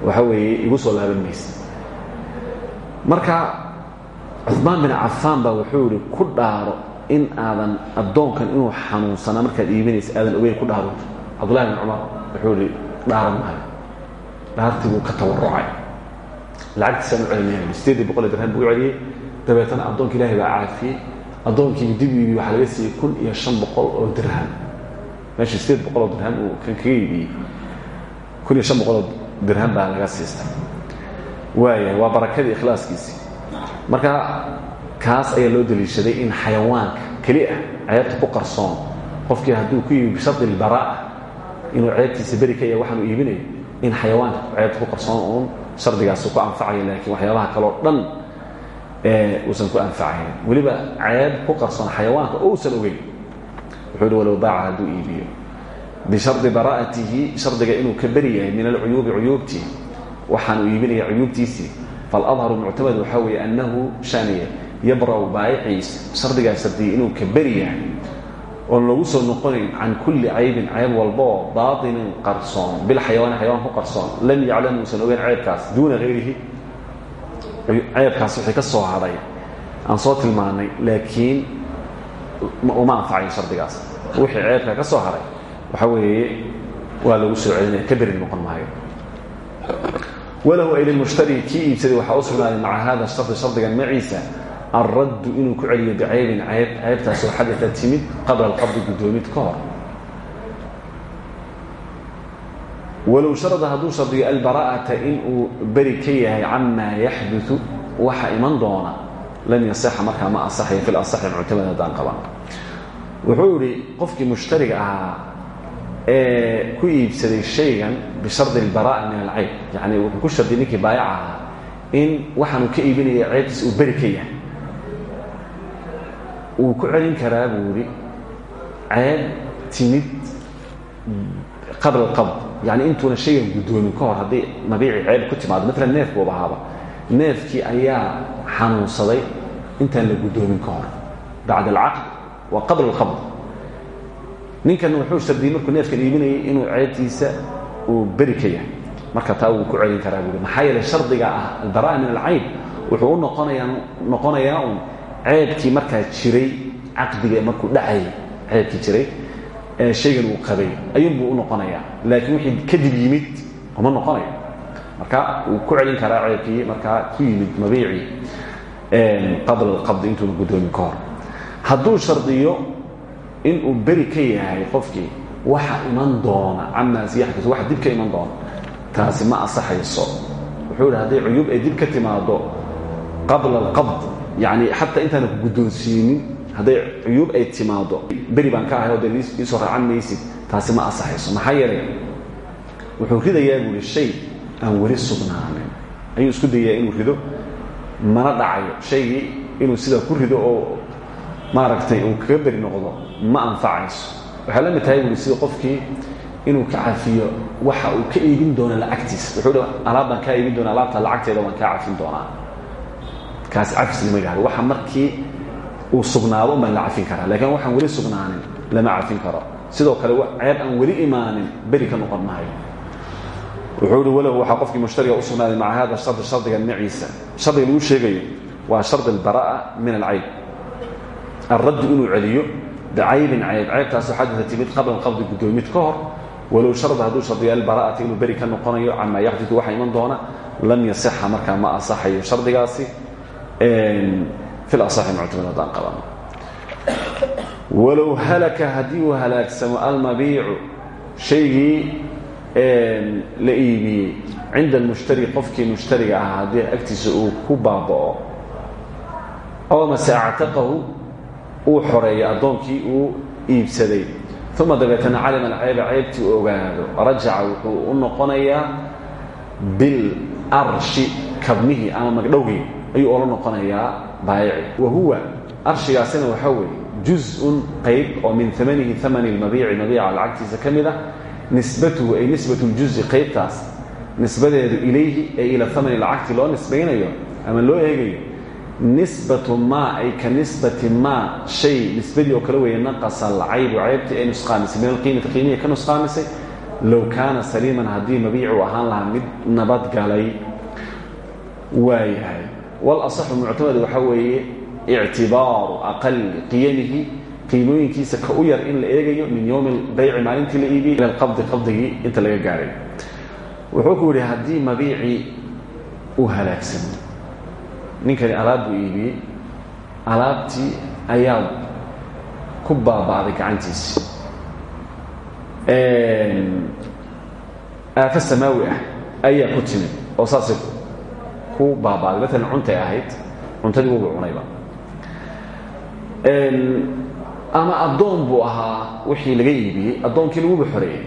waxa weeye igu soo laaban marka cumaan bin cafaan baa wuxuu ku dhaaro in aadan addoonkan inuu xanuunsanaa. Markaad iibinaysa aadan ogeyn ku dhaaro cabdullahi bin cumar wuxuu ihi dhaaran maayo dhaartii buu ka tawarucay lacagtiisaan u celinaya sideedii boqol dirham buu u celiyey dabeetana addoonka ilahay baa caafiyey. Addoonkii dib iibiy waxaa laga siiyey kun iyo shan boqol oo dirham. Meesha sideed boqol oo dirham uu kan kaga iibiyey kun iyo shan boqol oo dirham baa laga siistay. Waaya waa barakadii ikhlaaskiisii. Marka kaas ayaa loo daliishaday in xayawaanka keli ah ceebta ku qarsoon. Qofkii hadduu ku iibi bishardi ilbaraa'a inuu ceebtiisa beri ka yahay waxaanu iibinayo in xayawaanka ceebta ku qarsoon uun shardigaasi ku anfacayo laakiin waxyaabaha kaleo dhan uusan ku anfacayn. Weliba ceeb ku qarsoon xayawaanka ousan ogeyn wuxuu hi walow baaca hadduu iibiyo. Bishardi bara'atihi shardiga inuu ka beri yahay min alcuyuubi cuyuubtii waxaanu iibinaya cuyuubtiisii. Faladharu muctamad waxaa weeye annahu shaaniya yabra'u baayiciis shardigaa shardiya inuu ka beri yahay oon lagu soo noqonayn can kulli caybin cayb walbaoo baatinin qarsoon bilxayawaani xayawaan ku qarsoon lam yaclam uusan ogeyn ceybkaas duuna hayrihi ceebkaas wixii ka soo hadhay aan soo tilmaanay laakiin uma anfacayn shardigaas. Wixii ceebka ka soo hadhay waxa weeye waa lagu soo celinaya ka beri noqon maayo. Walahu ay lilmushtari kii iibsaday waxaa u sugnaaday maca hada shardi shardigan maciisa alraddu inuu ku celiyo bicaybin cayb caybtaasoo xadada timid qabla alqabdi guddoomid ka hor walow sharada hadduu shardiyo albara'ata inuu beri ka yahay camaa yaxduثu waxa iman doona lam yasexa markaa ma asaxayo fi lasaxi muctamad haddaan qaban wuxuu yihi qofkii mushtariga ahaa ee ku iibsaday shaygan bishardi albara'a min alcayb yani wuxuu ku shardiya ninkii baayac ahaa in waxaanuu ka iibinaya ceybtiis uu beri ka yahay wuu ku celin karaa buu yihi ceeb timid qabla alqabd yani intuuna shaygan guddoomin ka hor haddii mabiici ceeb ku timaado maalan neef buuba ahaaba. Neefkii ayaa xanuunsaday intaan la guddoomin ka hor. Bacda alcaqd wa qabla alqabd ninkan wuxuu shardiyey markuu neefkan iibinayay inuu ceebtiisa uu beri marka taa wuu ku celin karaa buui maxaa yeele shardiga ah albara'a min alcayb wuxuu noqonayaa noqonayaa ceebkii markaa jiray caqdiga markuu dhacayay ceebkii jiray shaygan uu qabay ayuunbuu u noqonayaa laakiin wixii kadib yimid uma noqonayo marka wuu ku celin karaa ceebkii markaa ku yimid mabiicii qabla alqabdi intuuna guddoomin ka hor. Hadduu shardiyo inuu beri ka yahay qofkii waxa iman doona camaas yaxdus waxa dib iman doona taasi ma asaxayso. Wuxuu yidhi hadday cuyuub ay timaado qabla alqabd yani xataa intaana ku guddoonsiinin hadday cuyuub ay timaado. Beri baan ka ahay oo dee iisoo raacan maysid taasi ma asaxayso maxaa yeelay wuxuu ridayaa buu ihi shay aan weli sugnaanin. Ayuu isku dayayaa inuu rido mana dhacayo. Shaygii inuu sidaa ku rido oo maaragtay uu kaga beri noqdo ma anfacayso. Waxay la mid tahay buui sida qofkii inuu ka cafiyo waxa uu ka iibin doono lacagtiisa. Wuxuu dhi alaab baan kaa iibin doona alaabta lacagteeda waan kaa cafin doonaa kaasi cafis lama yidhahdo. Waxa markii uu sugnaado baan la cafin karaa. Lakiin waxaan weli sugnaanin lama cafin karo. Sidoo kale ceeb aan weli imaanin beri ka noqon maayo. Wuxuu ihi walahu waxaa qofkii mushtariga u sugnaaday maca hada shardi shardigan maciisa shardiga lagu sheegayo waa shardi albara'a min alcayb. Alraddu inuu celiyo bicaybin cayb. Caybtaasoo xadata timid qabla alqabdi guddoomid ka hor. Walow sharda hadduu shardiyo albara'ata inuu beri ka noqonayo camaa yaxdidu waxa iman doona lam yasixa markaa ma asaxayo shardigaasi muctamad haddaan qabano walow halaka haddii uu halaagsamo almabiicu shaygii la iibiyey cinda almushtari qofkii mushtariga ahaa haddii agtiisa uu ku baaba'o oo mase actaqahu uu xoreeyo addoonkii uu iibsaday. Uma dabeetana calima alcayba caybtii u ogaado rajaca wuxuu u noqonayaa bilarshi kabmihii ama magdhowgii ayuu oola noqonayaa baayici wa arshigaasina waxaa weeye juz-un qayb oo min amanihi amani lmabiici mabiica lacagtiisa ka mid ah nisbatuhu ay nisbatu ljuzi qaybtaas nisbadeedu ilayhi ee ila amani lacagtii loo nisbaynayo ama loo eegayo nisbatu maa ay ka nisbati maa shay nisbadii oo kale weeye naqasa alcaybu caybtii ay nusqaamisay min alqiimati qiimihi ka nusqaamisay low kaana saliiman haddii mabiicu ahaan lahaa mid nabadgalay waayahay walasaxu muctamad waxaa weeye ictibaaru aqali qiyamihi qiimooyinkiisa ka u yar in la eegayo min yowmi bayci maalintii la iibiyey ila alqabdi qabdigii inta laga gaaray. Wuxuu ku yidhi haddii mabiicii uu halaagsamo ninkani alaab buu iibiyey alaabtii ayaa ku baaba'day gacantiisi aafo samaawi ah ayaa ku timid oo saasay ku baaba'day maalan cuntay ahayd cuntadii wuuba cunayba ama addoon buu ahaa wixii laga iibiyey addoonkii laguba xoreeyey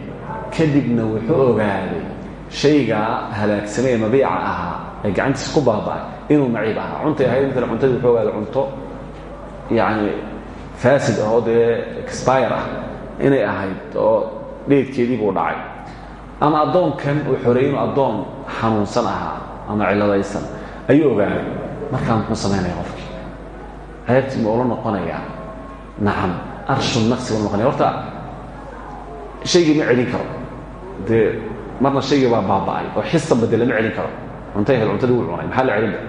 kadibna wuxuu ogaaday shaygaa halaagsamee mabiica ahaa ee gacantiisa ku baaba'ay inuu maciib ahaa. Cuntay ahayd maala cuntadii wuxuu ogaada cunto yacni faasid ah oo dee expire ah inay ahayd oo dheedkeedii buu dhacay. Ama addoonkan uu xoreeyey inuu addoon xanuunsan ahaa ama ciladaysan ayuu ogaaday markaa muxuu samaynaya qofkii. Ceebtii ma ula noqonayaa. Nacam arshu naqsi ula noqonaya horta shaygii ma celin karo. Dee marna shaygii baa baaba'ay oo xisanba dee lama celin karo. Cuntay ahayd cuntadii wuu cunay maxaa la celinba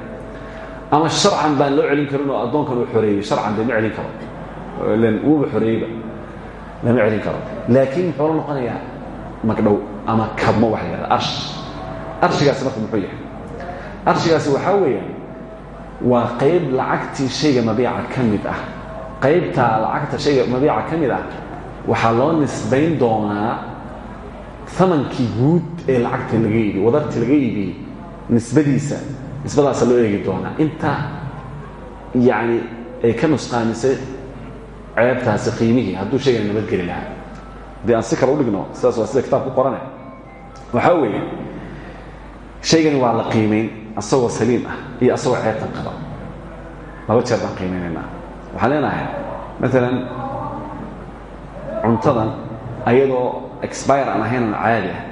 ama sharcan baan loo celin karin oo addoonkan uu xoreeyey sharcan dee ma celin karo. Ilan wuuba xoreeyeyba lama celin karo. Laakiin muxuu la noqonayaa magdhow ama kabmo waxa la yhahda arsh. Arshigaasi marka muxuu yahay arshigaasi waxaa weeyaan waa qayb lacagtii shayga mabiica ka mid ah. Qaybtaa lacagta shayga mabiica ka mid ah waxaa loo nisbayn doonaa amankii guud ee lacagta laga iibiye wadartii laga iibiyey nisbadiisa nisbadaasa loo eegi doonaa. Inta yani ay ka nusqaamisay ceebtaasi qiimihii hadduu shaygana nabadgeli lahaa. Haddii aan si kale udhigno sidaas waa sida kitaab ku qorane. Waxaa weeye shaygani waa la qiimayn asagoo saliim ah iyo asagoo ceebtan qaba. Laba jeer baan qiimaynaynaa waxaan leenahay maalan cuntadan ayadoo expire aan ahaynan caadi ah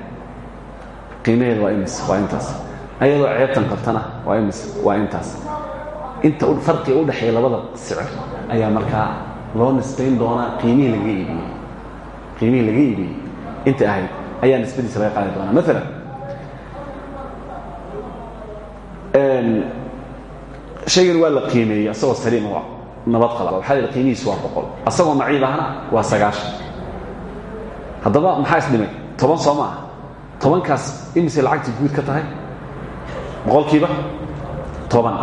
qiimaheeda waa imis waa intaas. Ayadoo ceebtan qabtana waa imis waa intaas. Inta farqiga u dhexeeya labada sicir ayaa markaa loo nisbayn doonaa qiimihii laga iibiyey. Qiimihii laga iibiyey. Inta ahayd ayaa nisbadiisa laga qaadi doonaa. Maalan shaygan waa la qiimeeyey asagoo saliim oo nabad qaba. Waxaa la qiimihiisu waa boqol. Asagoo maciib ahna waa sagaashan. Haddaba maxaa isdhimay toban soo maaha. Tobankaas imise lacagtii guud ka tahay? Boqolkiiba? Toban.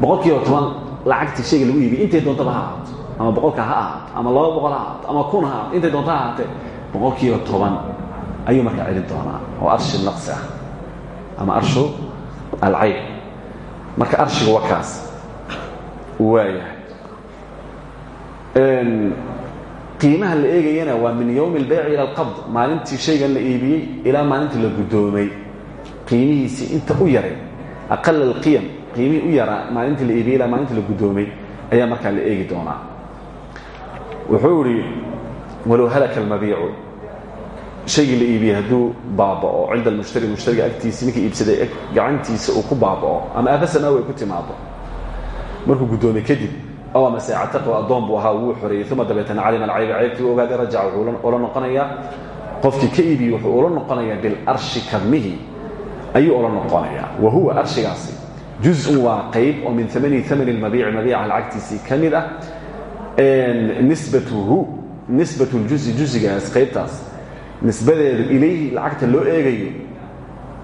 Boqolkiiba toban lacagtii shayga lagu iibiyey intay doontaba ha ahaato. Ama boqolka ha ahaato ama laba boqol ha ahaato ama kun ha ahaato intay doonta ha ahaatee. Boqolkiiba toban ayuu markaa celin doonaa oo arshi naqsi ah ama arshu alcayb marka arshiga waa kaas. Waayahay. Qiimaha la eegayana waa min yowmi اlbayci ila alqabd. Maalintii shaygan la iibiyey ilaa maalintii la guddoomay. Qiimihiisii inta u yaray aqal alqiyam qiimihii u yaraa maalintii la iibiyey ilaa maalintii la guddoomay ayaa markaa la eegi doonaa. Wuxuu ihi walow halaka almabiicu shaygii la iibiyey hadduu baaba'o cinda almushtari mushtariga agtiisii ninkii iibsaday gacantiisa uu ku baaba'o ama aafasanaw ay ku timaado markuu guddoomay kadib aw amase actaqo addoon buu ahaa wuu xoreeyey uma dabeetana calima alcayba caybkii u ogaaday rajaca wuxuu ula noqonayaa qofkii ka iibiyey wuxuu ula noqonayaa bilarshi kadmihi ayuu ula noqonayaa wa huwa arshigaasi juzun waa qayb oo min amani amani mabiici mabiica lacagtiisii ka mid ah nisbatuhu nisbatu ljuzi juzigaas qaybtaas nisbadeedu ilayhi lacagta loo eegayo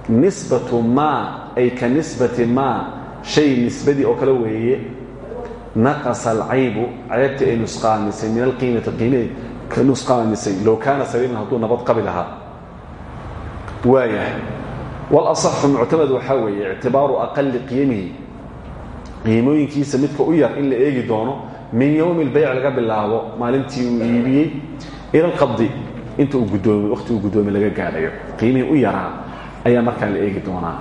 nisbatu maa ay ka nisbati maa shay nisbadii oo kale weeye naqasa alcaybu ceebtii ay nusqaamisay min alqiimati qiimaheed ka nusqaamisay low kaana saliiman hadduu nabad qabi lahaa. Waayahay. Walasaxu muctamad waxaa weeye ictibaaru aqali qiimihi. Qiimooyinkiisa midka u yar in la eegi doono min yowmi اlbayc laga bilaabo maalintii uu iibiyey ila alqabdi inta uu guddoomay wakhti uu guddoomay laga gaadhayo qiimihii u yaraa ayaa markaa la eegi doonaa.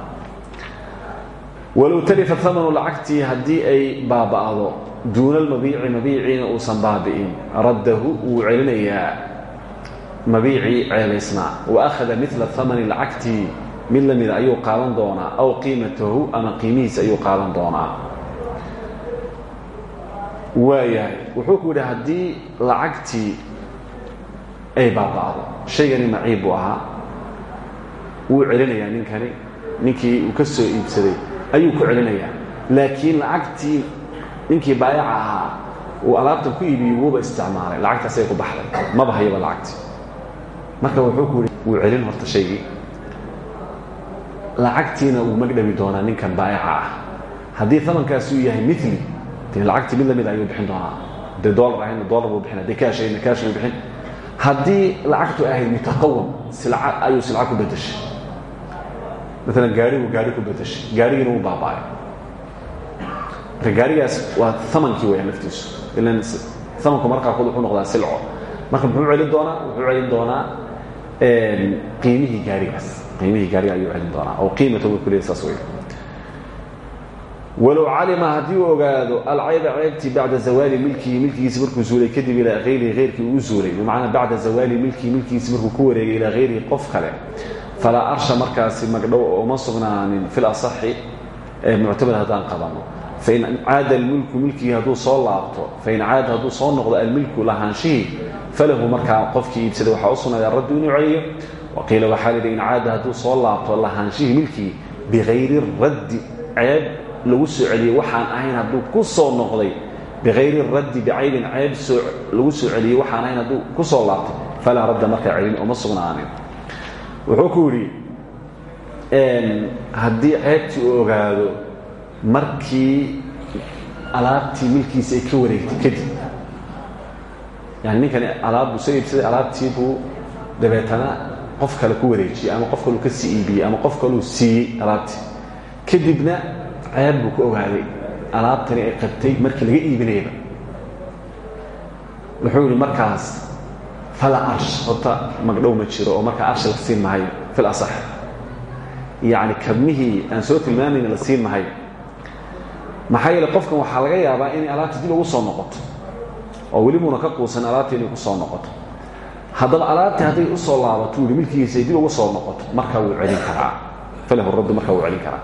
Walow talifa amanu lacagtii haddii ay baaba'do duuna almabiici mabiiciina uusan baabi'in raddahu wuu celinayaa. Mabiicii ceebaysnaa wa akhada mila amani lacagtii mid la mida ayuu qaadan aw qiimatahu ama qiimihiisa ayuu qaadan doonaa. Waayahay wuxuu ku yidhi haddii lacagtii ay baaba'do shaygani maciib buu ahaa. Wuu celinayaa ninkani. Ninkii uu ka soo iibsaday ayuu ku celinayaa. Laakiin lacagtii ninkii baayaca ahaa uu alaabtan ku iibiyey wuuba isticmaalay. Lacagtaasay ku baxday. Maba hayaba lacagtii. Marka wuxuu ku yidhi wuu celin horta shaygii. Lacagtiina uu magdhabi doonaa ninkan baayaca ah. Haddii amankaasi uu yahay mili de lacagtii mid la mid ayuu bixin doonaa. De dolar ahayna dolar buu bixin haddii kaash ahayna kaash buu bixin haddii lacagtu ahayd mutaqawam silca ayuu silca ku bedeshay maalan gaarigu gaari ku bedeshay gaarigiina wuu baaba'ay. Marka gaarigaas waa amankii weyaan laftiisu ilan amanku marka qaarkood wuxuu noqdaa silco. Marka muxuu celin doonaa? Wuxuu celin doonaa qiimihii gaarigaas. Qiimihii gaariga ayuu celin doonaa. Aw qiimata way ku leeyahy saas wey walow calima haddii uu ogaado alcayba ceybtii bacda zawaali milkihi milkigiisi markuu zuulay kadib ilaa hayrihi heyrkii uu zuulay bimacnaa bacda zawaali milkihi milkigiisi markuu ku wareegay ilaa hayrihi qof kale falaa arsha markaasi magdhow uma sugnaanin fil asaxi ee muctamad haddaan qabanno fain caada almilku milkigii hadduu soo laabto fain caada hadduu soo noqdo almilku lahaanshihii falahu markaa qofkii iibsaday waxaa u sugnaaday raddu inuu celiyo waqiila waxaa lidhi in caada hadduu soo laabto lahaanshihii milkigii bikayri raddi ceeb lagu soo celiyey waxaan ahayn hadduu ku soo noqday bikayri raddi bicaybin ceeb lagu soo celiyey waxaan ahayn hadduu ku soo laabtay falaa radda markaa celin uma sugnaanin wuxuu ku yidhi haddii ceebtii uu ogaado markii alaabtii milkiisa ay ka wareegtay kadib. Yani ninkani alaab buu soo iibsaday alaabtii buu dabeetana qof kale ku wareejiyey ama qof kaluu ka sii iibiyey ama qof kaluu siiyey alaabtii kadibna ceeb buu ku ogaaday. Alaabtani ay qabtay markii laga iibinayaba wuxuu yidhi markaas fala arsh horta magdhow ma jiro oo markaa arshi la siin mahayo fil asax. Yacni kabmihii aan soo tilmaamayna la siin mahayo maxaa yeele qofkan waxaa laga yaabaa inay alaabtii dib soo noqoto oo weli muuna ka quusan alaabtii inay soo noqoto. Haddaba alaabtii hadday u soo laabato ay dib ugu soo noqoto. Markaa wuu celin karaa. Falahu raddu markaa wuu celin karaa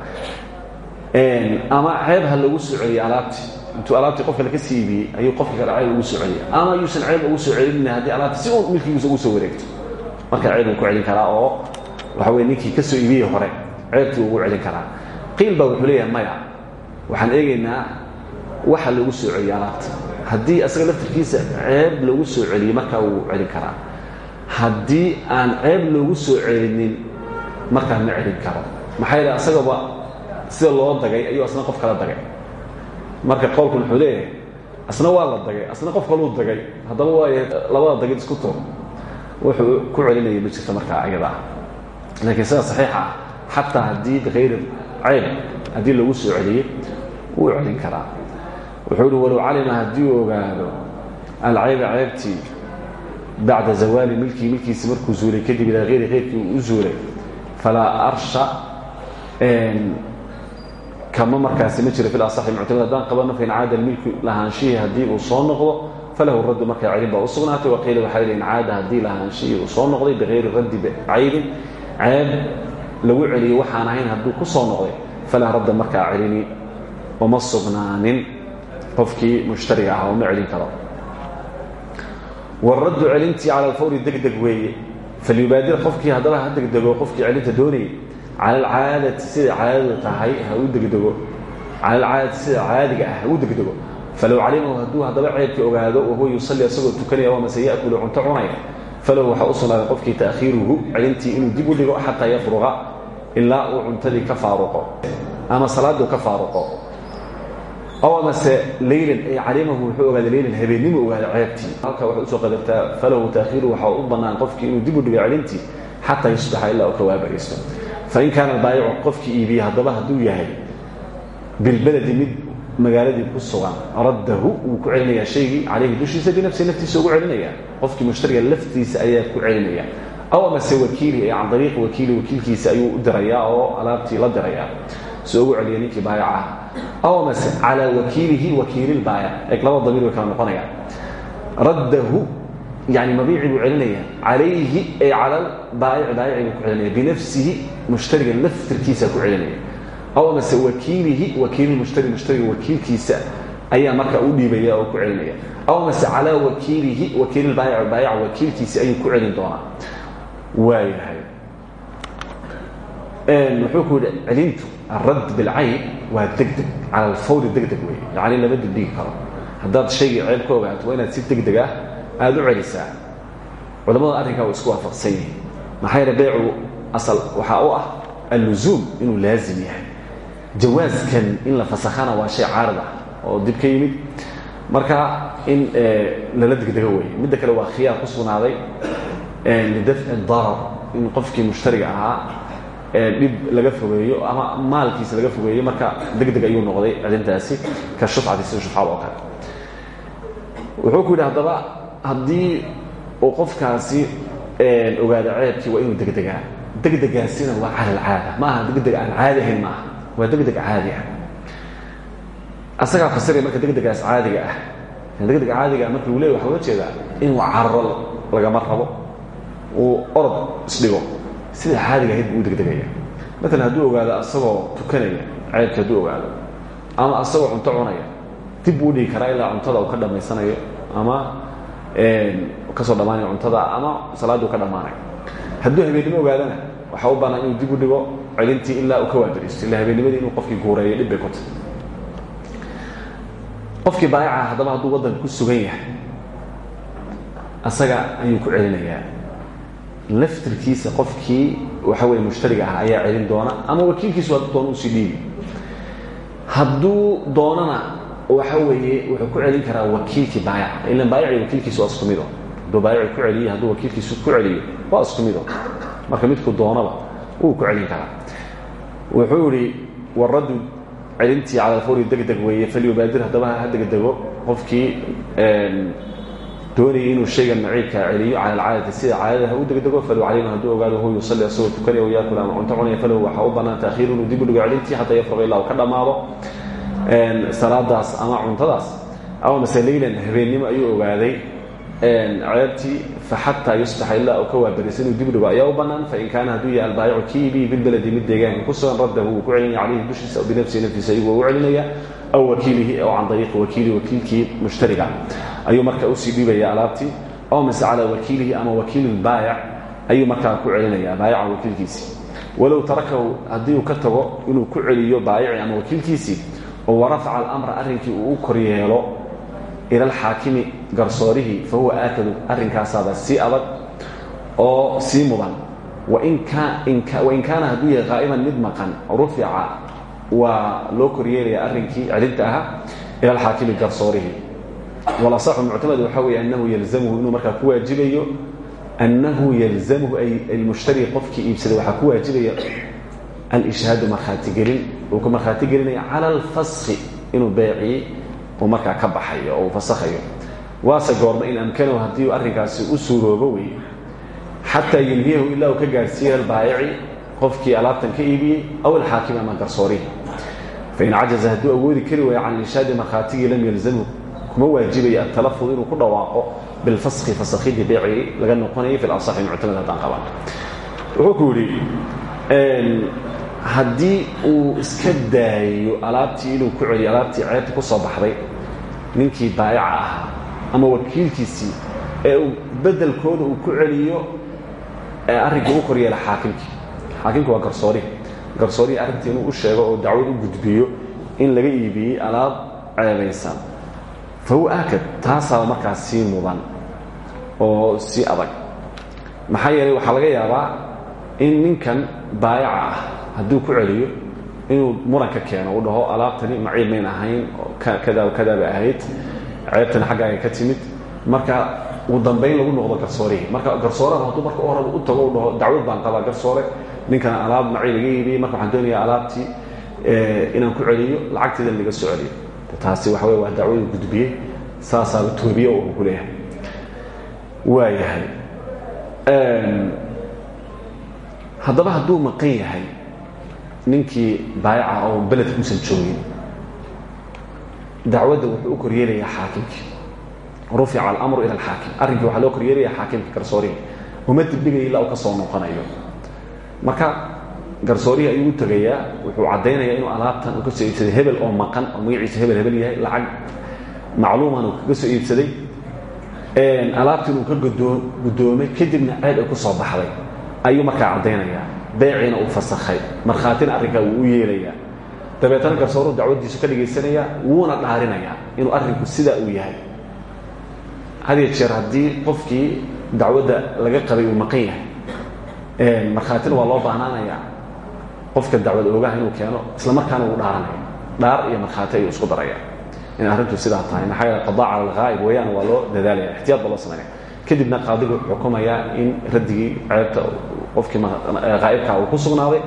ama ceeb ha lagu soo celiyey alaabtii intuu alaabtii qof kale ka sii iibiyey ayuu qofka kale ceeb ugu soo celiyey ama yuusan ceeb ugu soo celinin haddii alaabtii si uun milkigiisa ugu soo wareegto. Markaa ceeb uu ku celin karaa oo waxa weye ninkii ka soo iibiyey hore ceebtii ugu celin karaa. Qiil baa wuxuu leeyahay maya waxaan eegaynaa waxa loogu soo celiyey alaabta haddii asaga laftirkiisa ceeb loogu soo celiyey markaa wuu celin karaa. Haddii aan ceeb loogu soo celinin markaa ma celin karo. Maxaa yeele asagaba sida loo dagay ayuu asna qof kala dagay. Marka qowlkan wuxuu leeyahay asna waa la dagay asna qof kaluu dagay haddaba waay labada dagid isku tur wuxuu ku celinaya ma jirto markaa ayada. Ah laakiin sida saxiixa ah xataa haddii bikayri ceyb haddii lagu soo celiyey wuu celin karaa. Wuxuu uhi walow calima haddii uu ogaado alcayba ceybtii bacda zawaali milkii milkiisi markuu zuulay kadib ilaa hayri hayrkii uu u zuulay falaa arsha kama markaasi ma jiro fi asaxi muctamad haddaan qabano fain caada milku lahaanshihii haddii uu soo noqdo falahu raddu markaa celin baa u sugnaatay. Waqiila waxaa in caada haddii lahaanshihii uu soo noqday bikayri raddi caybin ceeb lagu celiyey waxaan ahayn hadduu ku soo noqday falaa radda markaa celini uma sugnaanin. Qofkii mushtariga ah uma celin karo. Waraddu celintii cala alfawri degdeg weeye. Falyubaadir qofkii haddaba ha degdego celinta doonayay cala alcaadati sida caadadu tahay ha u degdego cala alcaadati sida caadiga ah ha u degdego falow calimahu hadduu haddaba ceebkii ogaado wahuwa yusalli asagoo tukanaya waa mase ya'kulu cunto cunaya falahu waxaa u sugnaaday qofkii ta'khiiruhu celintii inuu dib u dhigo xataa yafruqa ilaa uu cuntadii ka faaruqo ama salaaduu ka faaruqo ow amase leylan ay calimahu wuxuu ogaaday leylan habeennimo ogaaday ceebtii halkaa waxay u soo qadartaa falahu ta'khiiruhu waxaa u bannaan qofkii inuu dib u dhigo celintii xataa yusbaxa ilaa uu ka waabariisto fain kaana baayicu qofkii iibiye haddaba hadduu yahay bilbeledi mid magaaladii ku sugan raddahu wuu ku celinayaa shaygii calayhi dushiisa binafsihi naftiisa ugu celinaya qofkii mushtariga laftiisa ayaa ku celinaya aw amase wakiili ee can dariiqi wakiili wakiilkiisa ayuu u dirayaa oo alaabtii la dirayaa soo ugu celiya ninkii baayac ah aw amase calaa wakiilihi wakiililbaayac eeg laba damiir way kala noqonayaan raddahu yani mabiici buu celinaya calayhi ay cala baayici baayici buu ku celinaya binafsihi mushtariga laftirkiisa ku celinaya aw amase wakiilihi wakiilmushtari mushtariga wakiilkiisa ayaa markaa u dhiibaya oo ku celinaya aw amase calaa wakiilihi wakiililbaayic baayac wakiilkiisa ayuu ku celin doonaa waayahay wuxuu ku yidhi celintu alradd bilcayn waa degdeg cala alfawri degdeg wey yacni lama dibdhigi karo haddaad shaygii ceeb ka ogaato waa inaad si degdeg ah aada u celisaa culamada arrinkaa waa isku waafaqsan yihiin maxaa yeele beecu asal waxaa u ah alluzuum inuu laazim yahay. Jawaaskan in la fasakhana waa shay caarid ah oo dib ka yimid. Marka in lala degdego wey midda kale waa khiyaar ku sugnaaday lidafci darar in qofkii mushtariga ahaa dhib laga fogeeyo ama maalkiisa laga fogeeyo marka degdeg ayuu noqday celintaasi ka shufcati shufcada oo kale. Wuxuu ku yidhi haddaba haddii uu qofkaasi ogaado ceebkii waa inuu degdegaa degdegaasina waa cala alcaada ma aha degdeg aan caadi ahayn maaha. Waa degdeg caadi ah. Asagaa fasiraya marka degdegaas caadiga ah. Degdega caadiga ah marka uu leey waxa uga jeedaa inuu cararo lagama rabo. Uu orod isdhigo. Sida caadiga ahayd buu u degdegaya maalan hadduu ogaado asagoo tukanaya ceebki hadduu ogaado ama asagoo cunto cunaya dib buu udhigi karaa ilaa cuntada uu ka dhammaysanayo ama ka soo dhammaanayo cuntada ama salaadduu ka dhammaanayo hadduu habeennimo ogaadana waxaa u bannaan inuu dib u dhigo celintii ilaa uu ka waadariisto illa habeennimadii inuu qofkii guureeyo dhib bay ku tahay qofkii baayaca haddaba hadduu waddanka ku sugan yahay asaga ayuu ku celinayaa. Laftirkiisa qofkii waxa weye mushtariga ah ayaa celin doona ama wakiilkiisu hadduu doono u sii dhiibi. Hadduu doonana waxa weeye wuxuu ku celin karaa wakiilkii baayaca ilan baayaci wakiilkiisu waa isku mido. Hadduu baayaci ku celiyo hadduu wakiilkiisu ku celiyo waa isku mido marka midku doonaba wuu ku celin karaa. Wuxuu ihi waraddu celintii cala alfawri degdeg weeye falyubaadir haddaba ha degdego qofkii doonayay inuu shaygan maciibkaa celiyo cala alcaadati sida caadada ha u degdego falow calayma hadduu ogaado hu yusalli asagoo tukanaya o yaakul ama cunto cunaya falahu waxaa u bannaan taakhiiru inuu dib u dhigo celintii xataa yafruqa ilaa uu ka dhammaado salaadaas ama cuntadaas. Ama mase leylan habeennimo ayuu ogaaday ceebtii faxataa yusbaxa ilaa uu ka waabariso inuu dib dhigo ayaa u bannaan. Fain kaana hadduu yahay albaayicu kii iibiyi bilbaledi mid deegaanka ku sugan raddahu wuu ku celinaya calayhi dushiisa aw binafsihi naftiisa ayagoo u celinaya aw wakiilihi aw can dariiqi wakiili wakiilkii mushtariga. Ayuu markaa u sii dhiibaya alaabtii aw mise calaa wakiilihi ama wakiililbaayac ayuu markaa ku celinaya baayaca wakiilkiisii walow tarakahu haddii uu ka tago inuu ku celiyo baayici ama wakiilkiisii oo warafaca alamra arrinkii uu u kor yeelo ila alxaakimi garsoorihii fa huwa aakadu arrinkaasaaba sii adag oo sii mudan. Wain kaana hadduu yahay qaa'iman mid maqan rufica waa loo koryeelaya arrinkii celinta ahaa ila alxaakimi garsoorihii walasaxu muctamad waxaa weeye annahu yalzamhu inuu markaa ku waajibayo annahu yalzamhu ay almushtari qofkii iibsaday waxaa ku waajibaya alishhaadu markhaatigelin uu ku markhaati gelinaya cala alfaski inuu beecii uu markaa ka baxayo oo uu fasakhayo waase goorma in amkanahu haddii arrinkaasi u suuroobo wey xataa yunhiyahu ilaa ka gaadhsiiya albaayici qofkii alaabtan ka iibiyey aw alxaakimi ama garsoorihi fain cajaza hadduu awoodi kari waaya can ishaadi markhaatigii lam yalzamhu kuma waajibaya atalafud inuu ku dhawaaqo bilfaski fasakhidii beecii laga noqonayay fi lasaxi muctamad haddaan qaban wuxuu ku yidhi haddii uu iska daayo alaabtii inuu ku celiyo alaabtii ceebta ku soo baxday ninkii baayaca ahaa ama wakiilkiisii ee uu bedelkooda uu ku celiyo ee arrinkii u koryeela xaakimkii. Xaakimki waa garsoorihi garsoorihii arrintii inuu sheego oo dacwad u gudbiyo in laga iibiyey alaab ceebaysan fa huwa aakad markaas sii mudan oo sii adag. Maxaa yeelay waxaa laga yaabaa in ninkan baayaca ah hadduu ku celiyo inuu muranka keeno u dhaho alaabtani maciib mayn ahayn kada kada bay ahayd ceebtani xaggaaga ka timid. Marka ugu dambayn lagu noqdo garsoorihii. Marka garsooraha hadduu marka horaba u tago u dhaho dacwad baan qabaa garsoore ninkana alaab maciib iga iibiyey marka waxaan doonayaa alaabtii inaan ku celiyo lacagteedan laga soo celiyo. Taasi waxa wey waa dacwadu gudbiyey saasaaba toobiye uu ku leeyahay. Waa yahay. Haddaba hadduu maqan yahay ninkii baayaca oo beledka usan joogin dacwadda wuxuu u koryeelayaa xaakimkii. Rufica alamru ila alxaakim. Arrinkii waxaa loo koryeelaya xaakimka garsoorihii uma dibdhigaya ilaa uu ka soo noqonayo. Marka garsoorihii ayuu u tegayaa wuxuu caddaynayaa inuu alaabtan uu ka soo iibsaday hebel oo maqan oo magaciisa hebel hebel yahay lacag macluuman uu kaga soo iibsaday. Alaabtiin uu ka guddoomay kadibna ceeb ay ku soo baxday. Ayuu markaa caddaynayaa beeciina uu fasakhay markhaatina arrinkaa wuu u yeelayaa. Dabeetana garsooruhu dacwaddiisu ka dhagaysanayaa wuuna dhaarinayaa inuu arrinku sidaa uu yahay. Hadiya jeer haddii qofkii dacwadda laga qabay uu maqan yahay markhaatina waa loo baahnaanayaa qofka dacwad oogaha inuu keeno isla markaana wuu dhaaranaya. Dhaar iyo markhaati ayuu isku daraya in arrintu sidaa tahay maxaa yeele qadaa cala alghaa'ib weeyaan waa loo dadaalaya ixtiyaad baa loo samaynaya kadibna qaadigu xukumayaa in raddigii ceebta qofkii haa'ibka uu ku sugnaaday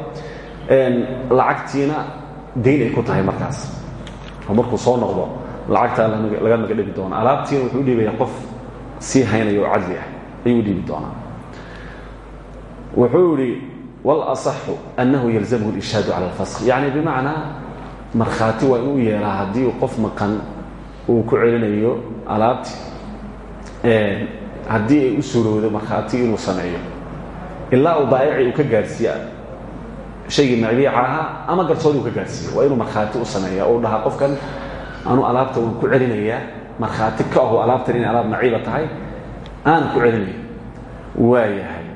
lacagtiina dayn ay ku tahay markaas. Oo markuu soo noqdo lacagtaa laga maga dhigi doona alaabtiina wuxuu u dhiibaya qof sii haynaya oo cadli ah ayuu dhiibi doonaa. Wuxuu idhi walasaxu annahu yalzamhu lishaadu cala alfask yacni bimacnaa markhaati waa inuu yeelaa haddii qof maqan uu ku celinayo alaabti haddii ay u suurowdo markhaati inuu sameeyo ilaa uu baayici uu ka gaarsiiya shaygii macbiica ahaa ama garsoori uu ka gaarsiiyo waa inuu markhaati u sameeya oo u dhahaa qofkan anuu alaabta waan ku celinayaa. Markhaati ka ahu alaabtan inay alaab maciiba tahay. Aanan ku celinaya waayahay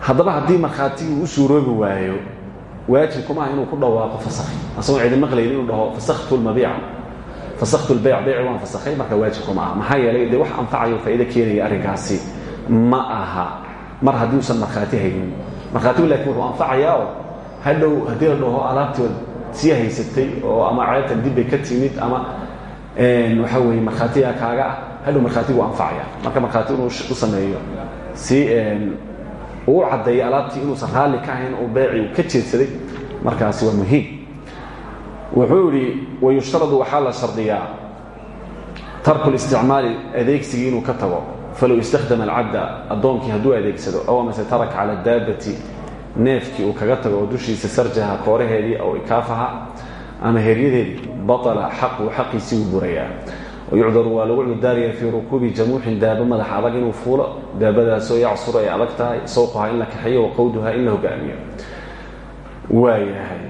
haddaba haddii markhaatigii u suuroobi waayo waajibkumaha inuu ku dhawaaqo fasakhi asagoo cidi maqlayn inuu dhaho fasaktu lmabiica fasaktu lbayc bayci waan fasakhay marka waajibkuma aha maxaa yeelay dee wax anfacayo faa'ido keenaya arrinkaasi ma aha mar haddii usan markhaati haynin. Markhaatigu laakiin wuxuu anfacayaa oo hadhow haddii la dhaho alaabtii sii haysatay oo ama ceebtan dibbay ka timid ama waxaa weeye markhaatigaa kaaga ah hadhow markhaatigu anfacaya marka markhaati inuu u sameeyo si uu caddeeyo alaabtii inuusan raalli ka ahayn uu ka jeedsaday markaasi waa muhiim. Wuxuu idhi wayushtaradu waxaa la shardiyaa tarku listicmaali adeegsigii inuu ka tago falow istakdama alcabda addoonkii hadduu adeegsado ow amase taraka cala daabati neefkii uu kaga tago oo dushiisa sarjaha kooraheedii aw ikaafaha ama heryadeedii baطala xaqu xaqiisii wuu burayaa wayucdaru waa lagu cudurdaaraya fii rukuubi jamuuxin daaba madax adag inuu fuulo daabadaasoo yacsur ay adag tahay sawquhaa in la kaxeeyo wa qowduhaa in la hogaamiyo waayahay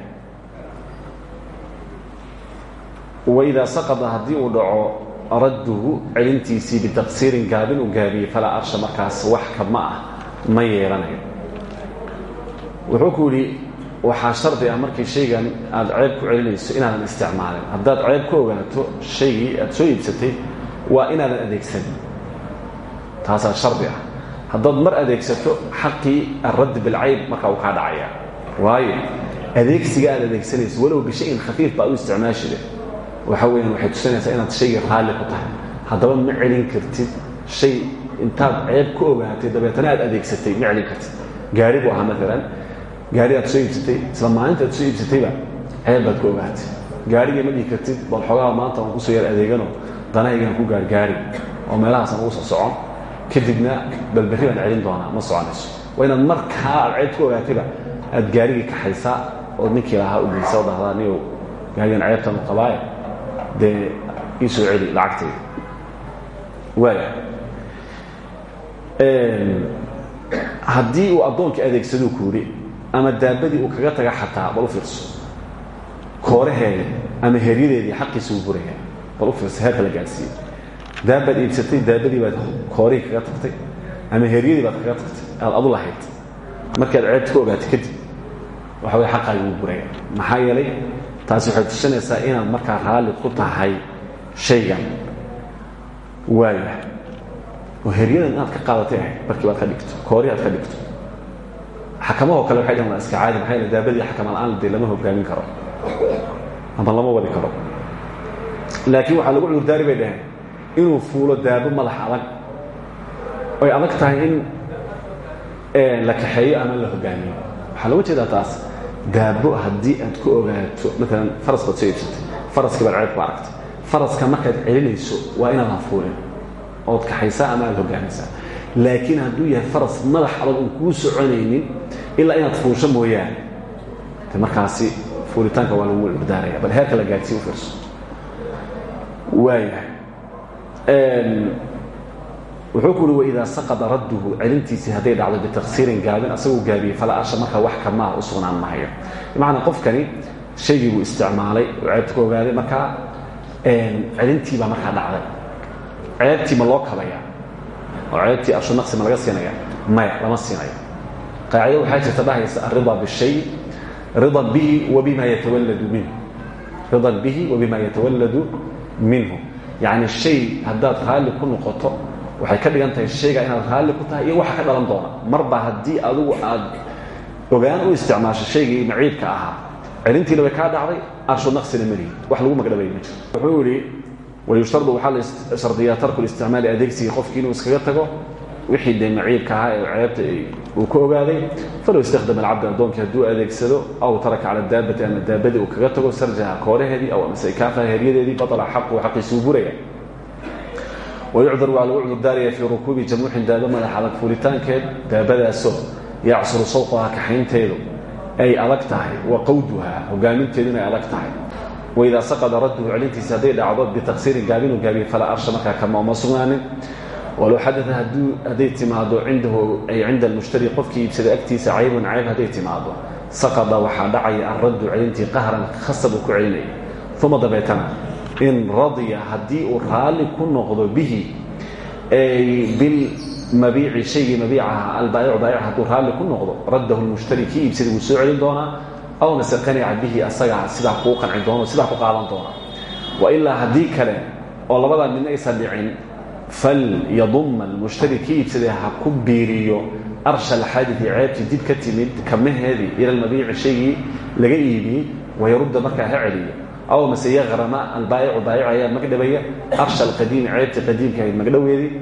waidaa saqada haddii uu dhaco radduhu celintiisii bitaqsiirin gaabin uu gaabiyey falaa arsha markaas wax kama ah ma yeelanayo. Wuxuu ku yidhi waxaa shardi ah markii shaygan aad ceeb ku celinayso inaadan isticmaalin. Haddaad ceeb ku ogaato shaygii aad soo iibsatay waa inaadan adeegsanin. Taasaa shardi ah. Haddaad mar adeegsato xaqii alraddi bilcayb markaa uu kaa dhacaya. Waayo adeegsiga aad adeegsanayso walow bishayin khafiif ba ad u isticmaashide waxa weyaan waxay tusinaysaa inaad shaygii raalli ku tahay. Haddaba ma celin kartid. Shay intaad ceeb ku ogaatay dabeetana aad adeegsatay ma celin kartid. Gaari buu ahaa maalan gaari aad soo iibsatay isla maalinta aad soo iibsatayba ceeb baad ku ogaatay. Gaarigii ma dhihi kartid bal xoogaha maanta aan ku soo yar adeegano danahaygaan ku gaargaari oo meelahaasaan ugu soo socon. Kadibna balberri baan celin doonaa ma soconayso. Waa inaad markaa aad ceeb ku ogaatayba aad gaarigii kaxaysaa ood ninkii lahaa u geysa oo dhahdaa niyow gaarigan ceebtan u qabaaye dee ii soo celi lacagtayda. Waaya haddii uu addoonkii adeegsaduu ku yidhi ama daabadii uu kaga taga xataa bal u fiirso. Kooraheeda ama heryadeedii xaqiisa uu buraya bal u fiirso heerka la gaadhsiiyey. Daabaad iibsatay daabadii baad koorihii kaga tagtay ama heryadii baad kaga tagtay aad adu lahayd. Markaad ceebta ka ogaatay kadib waxa way xaqaagi wuu buraya. Maxaa yeelay taasi waxay tusinaysaa inaad markaa raalli ku tahay shaygan. Waaya oo heryadan inaad ka qaadatay ahayd markii baad ka dhigto koori aad ka dhigto. Xakamahoo kale waxay dhahan waa iska caadi maxaa yeele daabadii xakama la'aan dee lama hogaamin karo ama lama wadi karo. Laakiin waxaa lagu cudurdaari bay dhaheen inuu fuulo daabo madax adag. Oy adag tahay in la kaxeeyo ama la hogaamiyo. Waxaa looga jeedaa taas daabo haddii aad ku ogaato maalan faras baad soo iibsatay faraskii baad ceeb ku aragtay faraska markaad celinayso waa inaadan fuulin ood kaxaysaa ama aad hogaamaysaa laakiin hadduu yahay faras madax adag uun kuu soconaynin ilaa inaad fuusho mooyaane de markaasi fuulitaanka waa lagu cudurdaaraya bal heerka la gaadhsiiy u fiirso wuxuu ku uhi waidaa saqada radduhu celintiisii hadday dhacdo bitaqsiirin gaabin asagoo gaabiyey fala arsha markaa wax kamaah u sugnaan mahayo qofkani shaygii buu isticmaalay oo ku ogaaday markaa celintii baa markaa dhacday. Ceebtii ma loo kabaya oo ceebtii arsho naqsi ma laga siinaya maya lama siinayo. Qaacido waxaa jirta dhahaysa alrida bishay ridan bihi wabima yatawalladu minhu. Ridan bihi wabima yatawalladu minhu. Yacni shay haddaad raalli ku noqoto waxay ka dhigan tahay shayga inaad raalli ku tahay iyo waxa ka dhalan doona. Marba haddii adigu aad ogaan u isticmaasho shaygii maciibka ahaa celintiina way kaa dhacday arsho naqsina malihi wax lagu magdhabay ma jiro wuxuu yidhi wayushtardu waxaa la shardiyaa tarku listicmaali adeegsiga qofkii inuu iskaga tago. Wixii dee maciibka ahaa ee ceebta uu ka ogaaday falow istakdama alcabda addoonkii hadduu adeegsado aw taraka cala daabati ama daabadii uu kaga tago sarjaha kooraheedii aw amase ikaafaha heryadeedii batala xaqu xaqiisuu buraya wayucdar waa lagu cudurdaaraya fii rukuubi jamuuxin daaba madax adag fuulitaankeed daabadaasoo yacsuru sawquhaa kaxaynteedu ay adag tahay wa qawduhaa hogaaminteeduna ay adag tahay waidaa saqada radduhu celintiisa hadday dhacdo bitaqsiirin gaabinuu gaabiye falaa arsha markaa kama uma sugnaanin walow xadaa hadday timaado cindahu ay cinda almushtari qofkii iibsaday agtiisa caybun cayb hadday timaado saqada waxaa dhacaya alraddu celintii qahran khasab uu ku celinaya uma dabeetana in radiya haddii uu raalli ku noqdo bihi bilmabiici shaygii mabiicaha albaayicu baayic hadduu raalli ku noqdo raddahu lmushtari kii iibsaday wuu soo celin doonaa bihi asagaa sidaa kuu qanci doono sidaa ku qaadan doona. Wa ilaa haddii kale oo labadaa midna aysan dhicin fal yaduma almushtari kii iibsaday ha ku biiriyo arsha alxaadidi ceebtii dib ka timid kamaheedii ila almabiici shaygii laga iibiyey wayarudda markaa ha celiyo aw mase yaqrama albaayicu baayic ayaa magdhabaya arsha alqadiimi ceebtii qadiimka ahayd magdhoweedii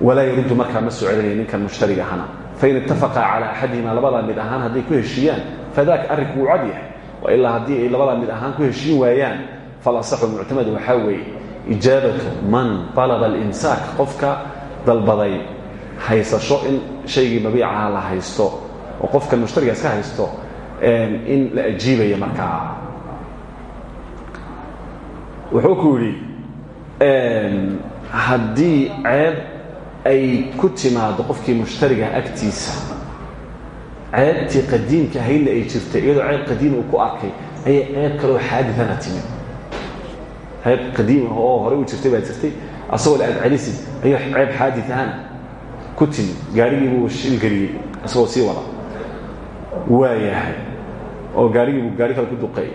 walaa yaruddu markaa ma soo celinaya ninkan mushtariga ahana fain ittafaqa calaa axadihima labadaa mid ahaan hadday ku heshiiyaan fadaaka arrinku wuu wa ilaa haddii ay mid ahaan ku heshiin waayaan falasaxu muctamad waxaa weeye ijaabatu man alaba alimsaak qofka dalbaday haysasho in shaygii mabiicaha la haysto oo qofkan mushtariga iska haysto in la ajiibaya markaa wuxuu ku yidhi haddii ceeb ay ku timaado qofkii mushtariga agtiisa ceebtii qadiimka ahaydna ay jirtay iyadoo ceeb qadiim uu ku arkay ayay ceeb kaloo xaadidana timid. Ceeb qadiim ah oo horey u jirtay baa jirtay asagoo la adcelisid ayuu ceeb xaadidahana ku timid. Gaarigiibuu shilgeliyey isagoo sii wada. Waayahay oo gaarigiibuu gaari kale ku duqeey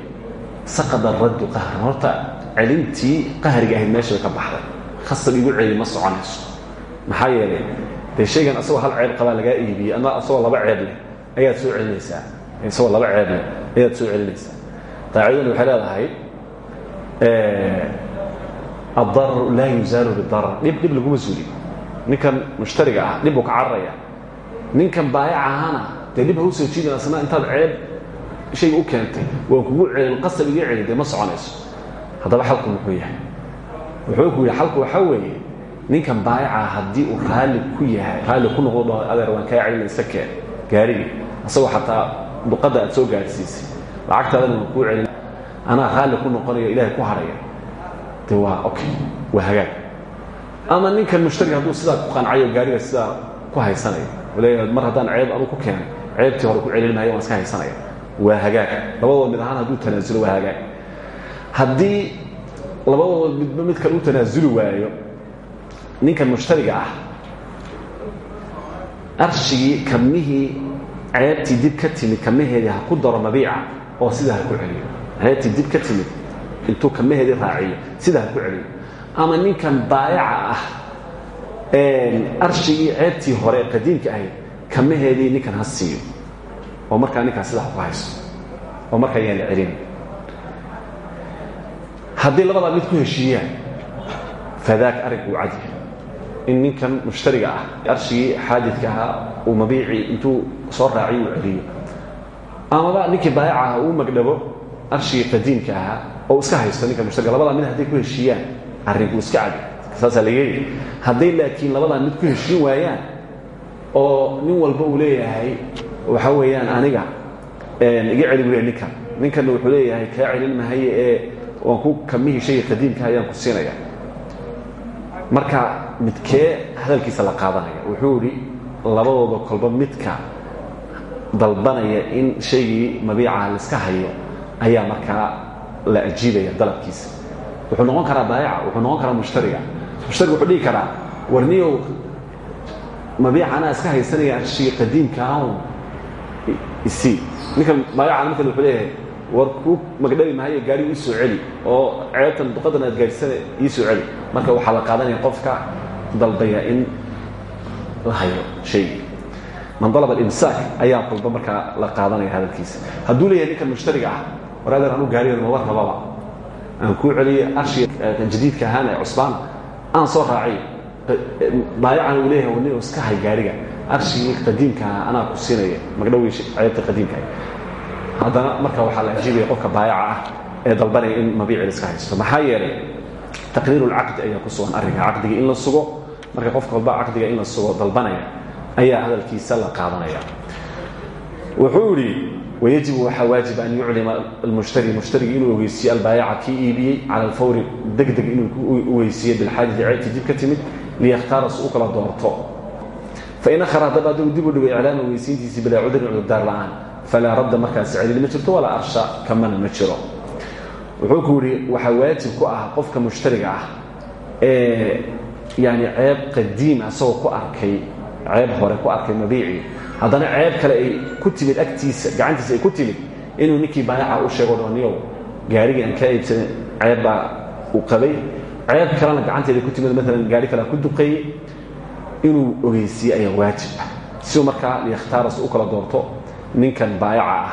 saqada raddu qahran horta celintii qahriga ahayd meesha bay ka baxday. Khasab igu celi ma soconayso maxaa yeelay dee shaygan asagoo hal ceeb qabaa lagaa iibiyey ama asagoo laba ceeb leh ayaad soo celinaysaa. Isagoo laba ceeb leh ayaad soo celinaysaa. Qaacidadu waxay leedahay addararu laa yuzaalu bidarar dhib dhib laguma suuli. Ninkan mushtariga ah dhib buu ka cararaya ninkan baayac ahana dee dhib ha u soo jiidan asna intaad ceeb shayga u keentay waan kugu celin qasab iga celi dee ma soconayso haddaba xalku muxuu yahay. Wuxuu ku yidhi xalku waxaa weeye ninkan baayaca haddii uu raalli ku yahay raalli ku noqdo dhaho adeer waan kaa celinaysa keen gaarigii asagoo xataa duqadda aad soo gaadhsiisay lacagtaadana waan kuu celin anaa raalli ku noqonayo ilaahay ku haraya. De waa okay waa hagaag. Ama ninkan mushtariga hadduu sidaa ku qancayo gaariga sidaa ku haysanaya leeya mar haddaan ceeb anu ku keenay ceebtii hore ku celin maayo waan iska haysanaya. Waa hagaag. Labadooda mid ahaan hadduu tanaasulo waa hagaag haddii labadooda midba mid kale u tanaasuli waayo ninkan mushtariga ah arshigii kamihii ceebtii dib ka timid kamaheedii ku daro mabiica oo sidaa ku celiyo. Ceebtii dib ka timid intuu kamaheedii raaciyo sidaa ku celiyo. Ama ninkan baayaca ah arshigii ceebtii hore qadiimka ahayd kamaheedii ninkan ha oo markaa ninkaan sidaa ku hayso. Oo markaa yaan la haddii labadaa mid ku heshiiyaan fadaak arrinku uu cadyahay in ninkan mushtariga ah arshigii xaadidka ahaa uu mabiicii intuu soo raaciyo uu celiyo. Amaba ninkii baayaca ah uu magdhabo arshigii qadiimka ahaa oo iska haysto ninkan mushtariga labadaa mid hadday ku heshiiyaan arrinku iska cadi saasaa la yeeli hadday laakiin labadaa mid ku heshiin waayaan oo nin walba uu leeyahay waxaa weeyaan aniga iga celi leeyahay ninkan. Ninkanna wuxuu leeyahay kaa celin mahaye ee waan ku kamihii shayga qadiimka ayaan ku siinaya. Marka midkee hadalkiisa la qaadanaya wuxuu idhi labadooda kolba midka dalbanaya in shaygii mabiicaha laiska hayo ayaa markaa la ajiibaya dalabkiisa. Wuxuu noqon karaa baayaca wuxuu noqon karaa mushtariga. Mushtariga wuxuu dhihi karaa warniyow mabiica anaa iska haysanaya arshigii qadiimka ahun isii ninkan baayacana markan wuxuu leeyahay war kuu magdhabi mahayo gaarigu ii soo celi oo ceebtan duqadan aad gaadhisana ii soo celi. Marka waxaa la qaadanaya qofka dalbaya in la hayo shaygii man dalaba alimsaak ayaa kolba markaa la qaadanaya hadalkiisa. Hadduu leeyahay ninkan mushtariga ah war adeer anuu gaarigan maba rababa aan kuu celiyo arshiga jadiidka ahaana ee cusbaan aan soo raaciyo baayacana uu leeyahay wani iska hay gaariga. Arshigii qadiimka ahaa anaa ku siinaya magdhowii ceebta qadiimka haddana marka waxaa la ajiibaya qofka baayaca ah ee dalbanaya in mabiici la iska haysto. Maxaa yeelay taqriiru lcaqdi ayaa ku sugan arrinka caqdiga in la sugo marka qofka walba caqdiga in la sugo dalbanaya ayaa hadalkiisa la qaadanaya. Wuxuu idhi wayajibu waxaa waajib an yuclima almushtari. Mushtariga inuu ogeysiiyo albaayaca kii iibiyey cala alfawri deg deg inuu ogeysiiyo bilxaajati ceebtii dib ka timid liyakhtaara si u kala doorto. Fain akhar haddaba hadduu dib u dhigo iclaama ogeysiintiisii bilaa cudurin cudurdaar la'aan falaa radda markaas celin ma jirto walaa arsha kamana ma jiro wuxuu ku yidhi waxaa waajib ku ah qofka mushtariga ah ee yani ceeb qadiim asagoo ku arkay ceeb hore ku arkay mabiicii haddana ceeb kale ay ku timid agtiisa gacantiisa ay ku timid inuu ninkii baayaca u sheego dhoniyow gaarigii aan kaa iibsaday ceeb baa uu qabay ceeb kalena gacanteeda ku timid maalan gaari kale ku duqeeyey inuu ogeysiiye ayaa waajib ah siuu markaa liyakhtaaras u kala doorto ninkan baayaca ah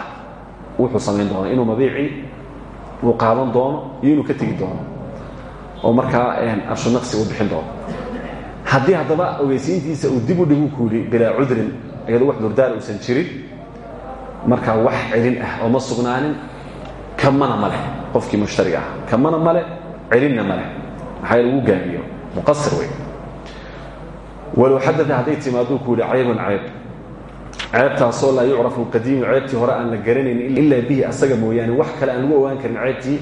wuxuu samayn doona inuu mabiicii uu qaadan doono iyo inuu ka tegi doono. Oo markaa arshu naqsi uu bixin doono. Haddii haddaba ogeysiintiisa uu dib u dhigu ku yidhi bilaa cudrin iyadoo wax durdaar uusan jirin markaa wax celin ah oo ma sugnaanin kamana ma leh qofkii mushtariga ah. Kamana ma leh celinna ma leh maxaa lagu gaabiyo muqasir wey walow xadaa hadday timaaduu ku yidhi caybun. cayb ceebtaasoo laa yucrafu qadiimu ceebtii hore aan la garanaynin ilaa bihi asaga mooyaane. Wax kale aan lagu ogaan karin ceebtii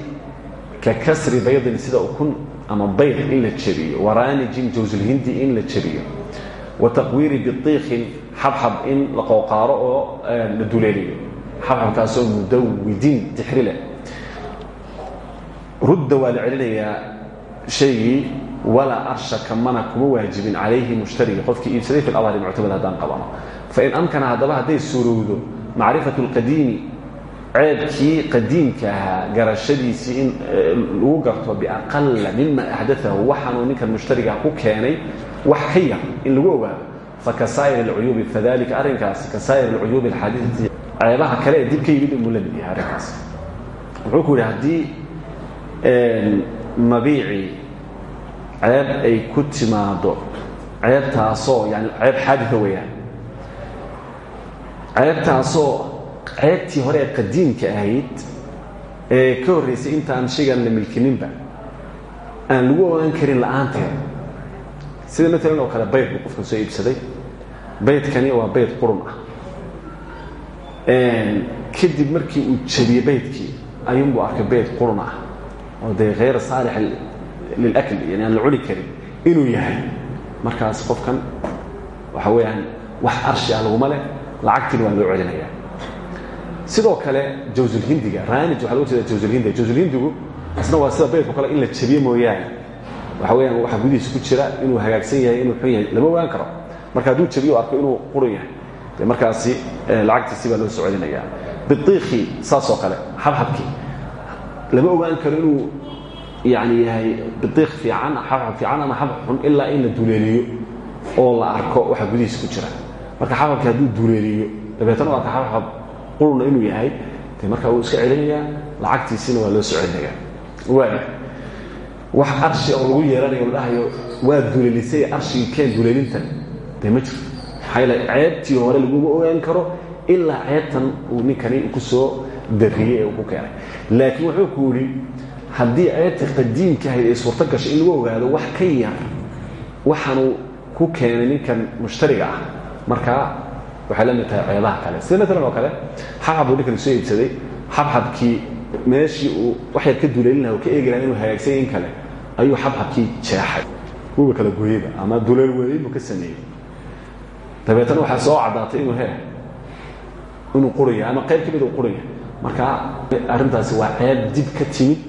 ka kasri baydin sida ukun ama bayd in la jabiyo waraanijin jawsulhindi in la jabiyo wa taqwiiri biiikin xabxab in la qooqaaro oo la duleeliyo. Xabxabkaasoo mudawidin dixri leh rudda waa la celinayaa shaygii walaa arsha kamana kuma waajibin calayhi mushtariga. Qofkii iibsaday fi adhari muctamad haddaan qabano fain amkana haddaba hadday suurowdo macrifatu lqadiimi ceebkii qadiimka ahaa garashadiisii in lagu garto biaqala mima axdaahu waxaanuu ninkan mushtariga ku keenay wax ka yar in lagu ogaado fakasaa'ir alcuyuubi fadalika arrinkaasi kasaa'ir alcuyuubi alxaadiثati ceebaha kale ee dib ka yimid inuu la mid yahay arrinkaas wuxuu ku yidhi haddii mabiicii ceeb ay ku timaado ceebtaasoo yani ceeb xaadida weeyaan ceebtaasoo ceebtii hore ee qadiimka ahayd ee ka horraysay intaan shaygan la milkininba aan lagu ogaan karin la'aanteeda sida maalan oo kale bayd buu qofkan soo iibsaday. Baydkani waa bayd qurun ah. Kadib markii uu jabiyey baydkii ayuunbuu arkay bayd qurun ah oo dee hayra saalix lilakl yani aan la karin inuu yahay. Markaas qofkan waxa weeyaan wax arshi ah laguma leh lacagtiina waa loo celinaya sidoo kale jawsulhindiga ranij waxa loga jeeda jawsulhindiga jawsulhindigu isna waa sida baydku kale in la jabiye mooyaane. Waxa weyaan waxa gudihiisa ku jira inuu hagaagsan yahay inuu xun yahay lama ogaan karo. Marka hadduu jabiyo arko inuu qurun yahay. De markaasi lacagtiisii baa loo soo celinaya biiikhi saasoo kale xabxabkii lama ogaan karo inuu yani yahay biiq fiican xabxab fiican ama xabxab xun ilaa in la duleeliyo oo la arko waxa gudihiisa ku jira marka xabxabkii hadduu duleeliyo dabeetana u arka xabxab quruna inuu yahay de markaa wuu iska celinayaa lacagtiisina waa loo soo celinaya waaya wax arshi oo lagu yeelanayo ladhahayo waa duleelisay arshigii keen duleelintan. Dee ma ceebtii hore laguma ogaan karo ilaa ceebtan uu ninkani ku soo darriyey ee uu ku keenay. Laakiin wuxuu ku yidhi haddii ceebta qadiimka ahayd ay suurto in lagu ogaado wax ka yar waxaanuu ku keenay ninkan mushtariga ah markaa waxay la mid tahay ceebaha kale. Sida maalan oo kale xabxab buu ninkan soo iibsaday. Xabxabkii meeshii uu wax yar ka duleelin laha ka eegi laha inuu hagaagsan in kale ayuu xabxabkii jeexay. Wuba kala gooyeyba ama duleel weeyey buu ka sameeyey. Dabeetana waxaa soo caddaatay inuu he inuu quraya ama qayb ka mid uu quraya. Marka arrintaasi waa ceeb dib ka timid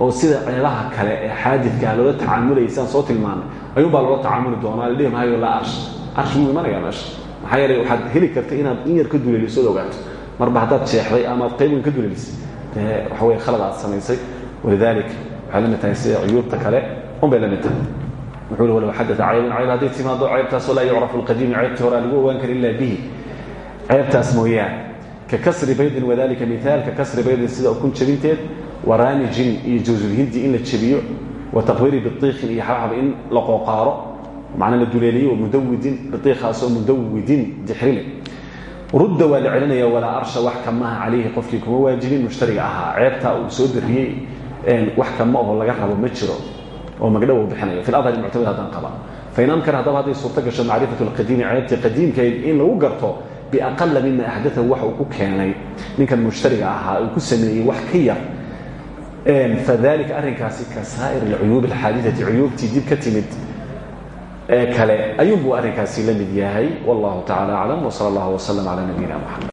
oo sida ceebaha kale ee xaadidkaa loola tacaamulayay sidaan soo tilmaanay. Ayuunbaa loola tacaamuli doonaa la dhihi maayo laa arsh arsh wuu imanaya meesha maxaa yeelay waxaad heli karta inaad in yar ka duleeliso od ogaato marba haddaad jeexday ama ad qayb weyn ka duleelisay dee waxa weye khalad aad samaysay. Walidalik waxay la mid tahay sida cuyuubta kale un bay la mid tahay. Wuxuu hi walow xadaa caybun cayb hadday timaado ceybtaasoo laa yucrafu alqadiimi ceybtii hore aan lagu ogaan kara illa bihi. Ceebtaas mooyaane ka kasri baydin wadalika miaal ka kasri baydin sida ukun jabinteed waraanijin iyo jawsulhindi in la jabiyo wa taqwiiri biiikin iyo xabxab in la qooqaaro manaa la duleeliyey oo mudawidin biiaasoo mudawidin dixrile rudda waa la celinaya walaa arsha wax kamaaha calayhi qofkii kuma waajibin mushtariga ahaa ceebtaa uu soo dariyey wax kama aho laga rabo ma jiro oo magdhow bixinayo fi adhar muctamid haddaan qaba fain amkana haddaba hadday suurto gasho macrifatu lqadiimi ceebtii qadiimkeed in lagu garto biaqala mima axdatahu wax uu ku keenay ninkan mushtariga ahaa uu ku sameeyey wax ka yar fadalika arrinkaasi ka saa'ir lcuyuub alxaadiati cuyuubtii dib ka timid ee kale ayuunbuu arrinkaasi la mid yahay. Wallahu tacala aclam wsala allah wslm cala nabiyina mxamed